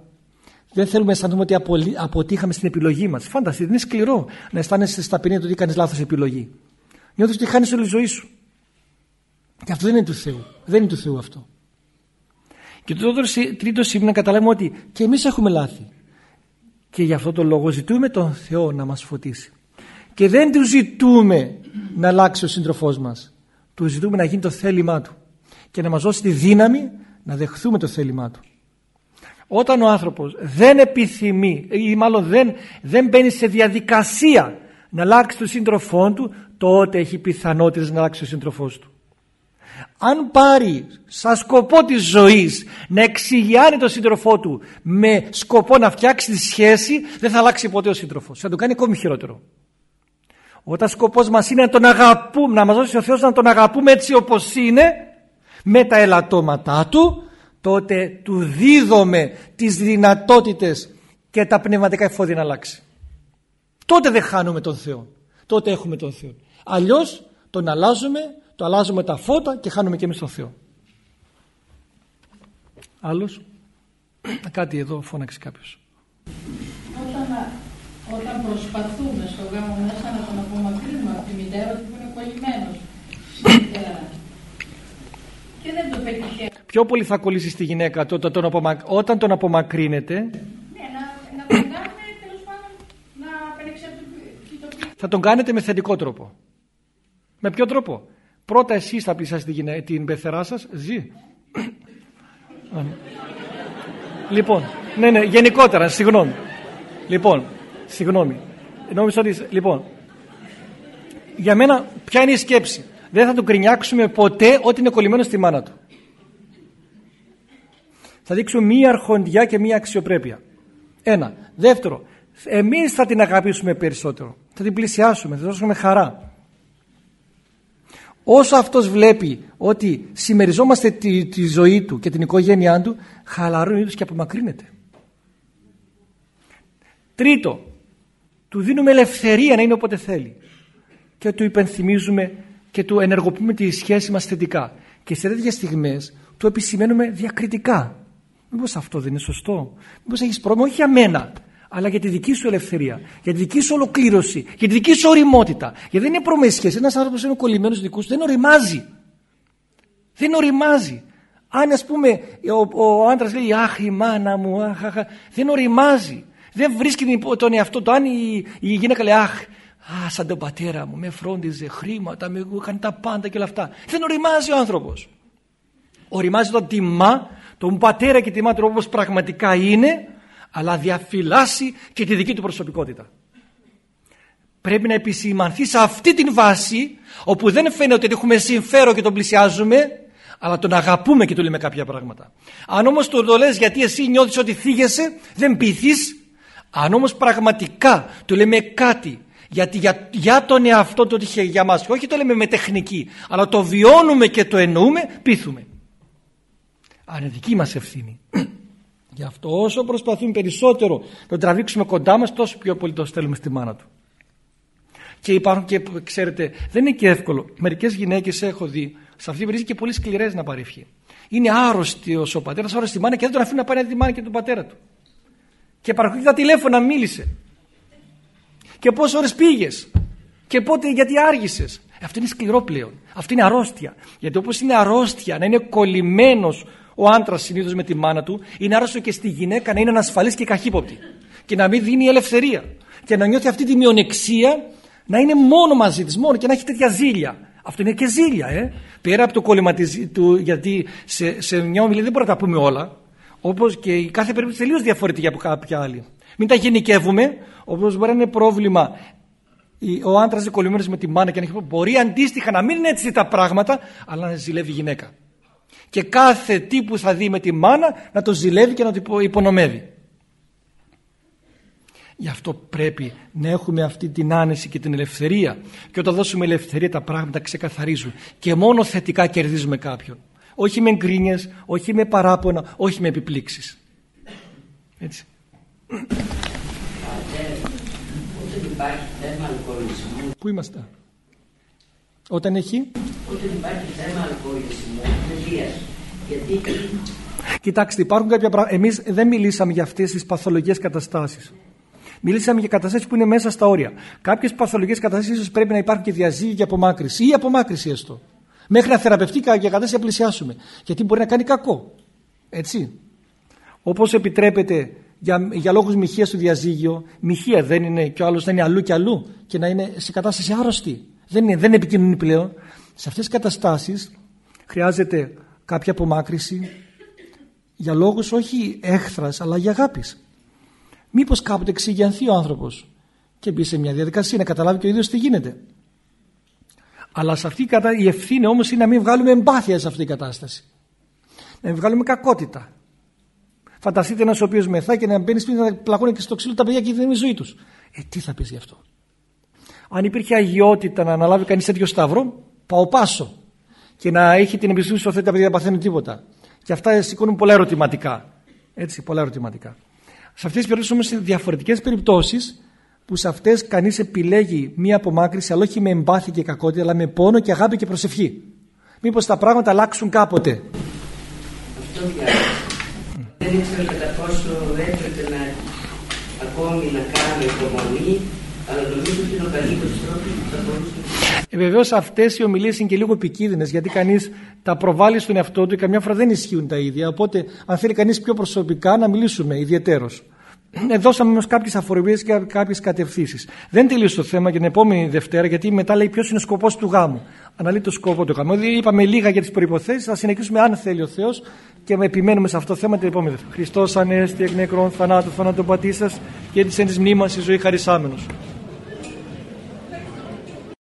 Δεν θέλουμε να αισθανθούμε ότι αποτύχαμε στην επιλογή μας. Φανταστείτε, είναι σκληρό να αισθάνεσαι στα πενήντα ότι έκανες λάθος επιλογή. Νιώθεις ότι χάνεις όλη τη ζωή σου. Και αυτό δεν είναι του Θεού. Δεν είναι του Θεού αυτό. Και το τρίτο σημείο να καταλάβουμε ότι και εμείς έχουμε λάθη. Και γι' αυτό το λόγο ζητούμε τον Θεό να μας φωτίσει. Και δεν του ζητούμε να αλλάξει ο σύντροφός μας. Του ζητούμε να γίνει το θέλημά του. Και να μας δώσει τη δύναμη να δεχθούμε το θέλημά του. Όταν ο άνθρωπος δεν επιθυμεί ή μάλλον δεν, δεν μπαίνει σε διαδικασία να αλλάξει τον σύντροφό του τότε έχει πιθανότητες να αλλάξει ο σύντροφός του. Αν πάρει σαν σκοπό της ζωής να εξηγιάνει τον σύντροφό του με σκοπό να φτιάξει τη σχέση δεν θα αλλάξει ποτέ ο σύντροφος. Θα το κάνει ακόμη χειρότερο. Όταν σκοπός μας είναι να τον αγαπούμε, να μας δώσει ο Θεός να τον αγαπούμε έτσι όπως είναι με τα ελαττώματά του τότε του δίδουμε τις δυνατότητες και τα πνευματικά εφόδια να αλλάξει. Τότε δεν χάνουμε τον Θεό. Τότε έχουμε τον Θεό. Αλλιώς τον αλλάζουμε, το αλλάζουμε τα φώτα και χάνουμε και εμείς τον Θεό. Άλλος; Κάτι εδώ φώναξε κάποιος.
Όταν, όταν προσπαθούμε στο γάμο μέσα να τον απομακρύνουμε από τη μητέρα του που είναι κολλημένος στη μητέρα και δεν το πετυχαίνει.
Πιο πολύ θα κολλήσει στη γυναίκα το, το, τον απομα... όταν τον απομακρύνεται.
Ναι, να, να τον κάνουμε τέλος πάντων να απενεξαρτητοποιηθεί.
Θα τον κάνετε με θετικό τρόπο. Με ποιο τρόπο; Πρώτα εσείς θα πλησιάσετε την, γυναί... την πεθερά σας. Ζει. λοιπόν, ναι, ναι, γενικότερα, συγγνώμη. Λοιπόν, συγγνώμη. Νόμιζα ότι, λοιπόν, για μένα ποια είναι η σκέψη δεν θα του κρινιάξουμε ποτέ ότι είναι κολλημένο στη μάνα του. Θα δείξουμε μία αρχοντιά και μία αξιοπρέπεια. Ένα. Δεύτερο, εμείς θα την αγαπήσουμε περισσότερο. Θα την πλησιάσουμε, θα δώσουμε χαρά. Όσο αυτός βλέπει ότι συμμεριζόμαστε τη, τη ζωή του και την οικογένειά του, χαλαρώνει και απομακρύνεται. Τρίτο, του δίνουμε ελευθερία να είναι όποτε θέλει. Και του υπενθυμίζουμε και του ενεργοποιούμε τη σχέση μας θετικά. Και σε τέτοιες στιγμές του επισημαίνουμε διακριτικά. Μήπως αυτό δεν είναι σωστό; Μήπως έχεις πρόβλημα; Όχι για μένα αλλά για τη δική σου ελευθερία, για τη δική σου ολοκλήρωση, για τη δική σου οριμότητα. Γιατί δεν είναι πρώμες σχέση. Ένας άνθρωπος είναι κολλημένος δικού σου δεν οριμάζει. Δεν οριμάζει. Αν ας πούμε ο, ο άντρας λέει αχ η μάνα μου, αχ, αχ, δεν οριμάζει. Δεν βρίσκει τον εαυτό του. Αν η, η γυναίκα λέει αχ Α, σαν τον πατέρα μου, με φρόντιζε χρήματα, με έκανε τα πάντα και όλα αυτά. Δεν οριμάζει ο άνθρωπος. Οριμάζει τον τιμά, τον πατέρα και τη μάτια όπως πραγματικά είναι, αλλά διαφυλάσσει και τη δική του προσωπικότητα. Πρέπει να επισημανθεί σε αυτή την βάση, όπου δεν φαίνεται ότι έχουμε συμφέρον και τον πλησιάζουμε, αλλά τον αγαπούμε και του λέμε κάποια πράγματα. Αν όμως το, το λες γιατί εσύ νιώθεις ότι θίγεσαι, δεν πείθεις. Αν όμως πραγματικά του λέμε κάτι γιατί για, για τον εαυτό του ότι είχε για μας και όχι το λέμε με τεχνική αλλά το βιώνουμε και το εννοούμε πείθουμε αν είναι δική μας ευθύνη γι' αυτό όσο προσπαθούμε περισσότερο να το τραβήξουμε κοντά μας τόσο πιο πολύ το στέλνουμε στη μάνα του και υπάρχουν και ξέρετε δεν είναι και εύκολο μερικές γυναίκες έχω δει σε αυτή την περίπτωση και πολύ σκληρές να παρεύχει είναι άρρωστη ο πατέρας άρρωστη η μάνα και δεν τον αφήνει να πάρει τη μάνα και τον πατέρα του και παρακολουθεί τα τηλέφωνα μίλησε και πόσες ώρες πήγες. Και πότε, γιατί άργησες. Αυτό είναι σκληρό πλέον. Αυτό είναι αρρώστια. Γιατί όπως είναι αρρώστια να είναι κολλημένος ο άντρας συνήθως με τη μάνα του, είναι άρρωστο και στη γυναίκα να είναι ανασφαλής και καχύποπτη. Και να μην δίνει ελευθερία. Και να νιώθει αυτή τη μειονεξία να είναι μόνο μαζί της, μόνο και να έχει τέτοια ζήλια. Αυτό είναι και ζήλια, ε. Πέρα από το κόλλημα του, γιατί σε, σε μια ομιλία δεν μπορούμε να τα πούμε όλα. Όπως και η κάθε περίπτωση τελείως διαφορετική από κάποια άλλη. Μην τα γενικεύουμε, όπως μπορεί να είναι πρόβλημα ο άντρας είναι κολλημένος με τη μάνα και να έχει μπορεί αντίστοιχα να μην είναι έτσι τα πράγματα, αλλά να ζηλεύει η γυναίκα. Και κάθε τι που θα δει με τη μάνα να το ζηλεύει και να το υπονομεύει. Γι' αυτό πρέπει να έχουμε αυτή την άνεση και την ελευθερία. Και όταν δώσουμε ελευθερία τα πράγματα ξεκαθαρίζουν. Και μόνο θετικά κερδίζουμε κάποιον. Όχι με γκρίνιες, όχι με παράπονα, όχι με επιπλήξεις. Έτσι.
Όταν υπάρχει θέμα αλκοολισμού.
Πού είμαστε; Όταν έχει.
Όταν υπάρχει θέμα αλκοολισμού, παιδεία. Γιατί.
Κοιτάξτε, υπάρχουν κάποια πράγματα. Εμείς δεν μιλήσαμε για αυτές τις παθολογικές καταστάσεις. Μιλήσαμε για καταστάσεις που είναι μέσα στα όρια. Κάποιες παθολογικές καταστάσεις ίσως πρέπει να υπάρχουν και διαζύγη και απομάκρυση ή απομάκρυση έστω. Μέχρι να θεραπευτεί και κατάσταση να πλησιάσουμε. Γιατί μπορεί να κάνει κακό. Έτσι. Όπως επιτρέπεται για, για λόγους μοιχείας του διαζύγιο, μοιχεία δεν είναι και ο άλλος να είναι αλλού και αλλού και να είναι σε κατάσταση άρρωστη. Δεν, είναι, δεν επικοινωνεί πλέον. Σε αυτές τις καταστάσεις χρειάζεται κάποια απομάκρυση για λόγους όχι έχθρας αλλά για αγάπης. Μήπως κάποτε εξηγιανθεί ο άνθρωπος και μπει σε μια διαδικασία να καταλάβει και ο ίδιος τι γίνεται. Αλλά σε αυτή η ευθύνη όμως είναι να μην βγάλουμε εμπάθεια σε αυτή την κατάσταση. Να μην βγάλουμε κακότητα. Φανταστείτε ένας ο οποίος μεθά και να μπαίνει σπίτι να πλαγώνει και στο ξύλο τα παιδιά και δεν είναι η ζωή τους. Ε, τι θα πεις γι' αυτό; Αν υπήρχε αγιότητα να αναλάβει κανείς τέτοιο σταυρό, πάω πάσο. Και να έχει την εμπιστοσύνη στο ότι τα παιδιά δεν παθαίνουν τίποτα. Και αυτά σηκώνουν πολλά ερωτηματικά. Έτσι, πολλά ερωτηματικά. Σε αυτές τις περιπτώσεις όμως είναι διαφορετικές περιπτώσεις που σε αυτές κανείς επιλέγει μία απομάκρυση, αλλά όχι με εμπάθεια και κακότητα, αλλά με πόνο και αγάπη και προσευχή. Μήπως τα πράγματα αλλάξουν κάποτε.
Αυτό Δεν ήξερα κατά πόσο έπρεπε να ακόμη να κάνω υπομονή, αλλά νομίζω ότι είναι ο καλύτερο τρόπο που θα μπορούσε
ε, Βεβαίως αυτές οι ομιλίες είναι και λίγο επικίνδυνες γιατί κανείς τα προβάλλει στον εαυτό του και καμιά φορά δεν ισχύουν τα ίδια. Οπότε, αν θέλει κανείς πιο προσωπικά, να μιλήσουμε ιδιαίτερω. Ε, δώσαμε όμως κάποιες αφορμίες και κάποιες κατευθύνσεις. Δεν τελείωσε το θέμα για την επόμενη Δευτέρα, γιατί μετά λέει ποιος είναι ο σκοπός του γάμου. Αναλύει το σκοπό του γάμου. Δηλαδή, είπαμε λίγα για τις προποθέσει, θα συνεχίσουμε αν θέλει ο Θεός και με επιμένουμε σε αυτό το θέμα την επόμενη Δευτέρα. Χριστός ανέστη εκ νεκρών θανάτου, θανάτου πατής σας και της εν της μνήμας η ζωή χαρισάμενος.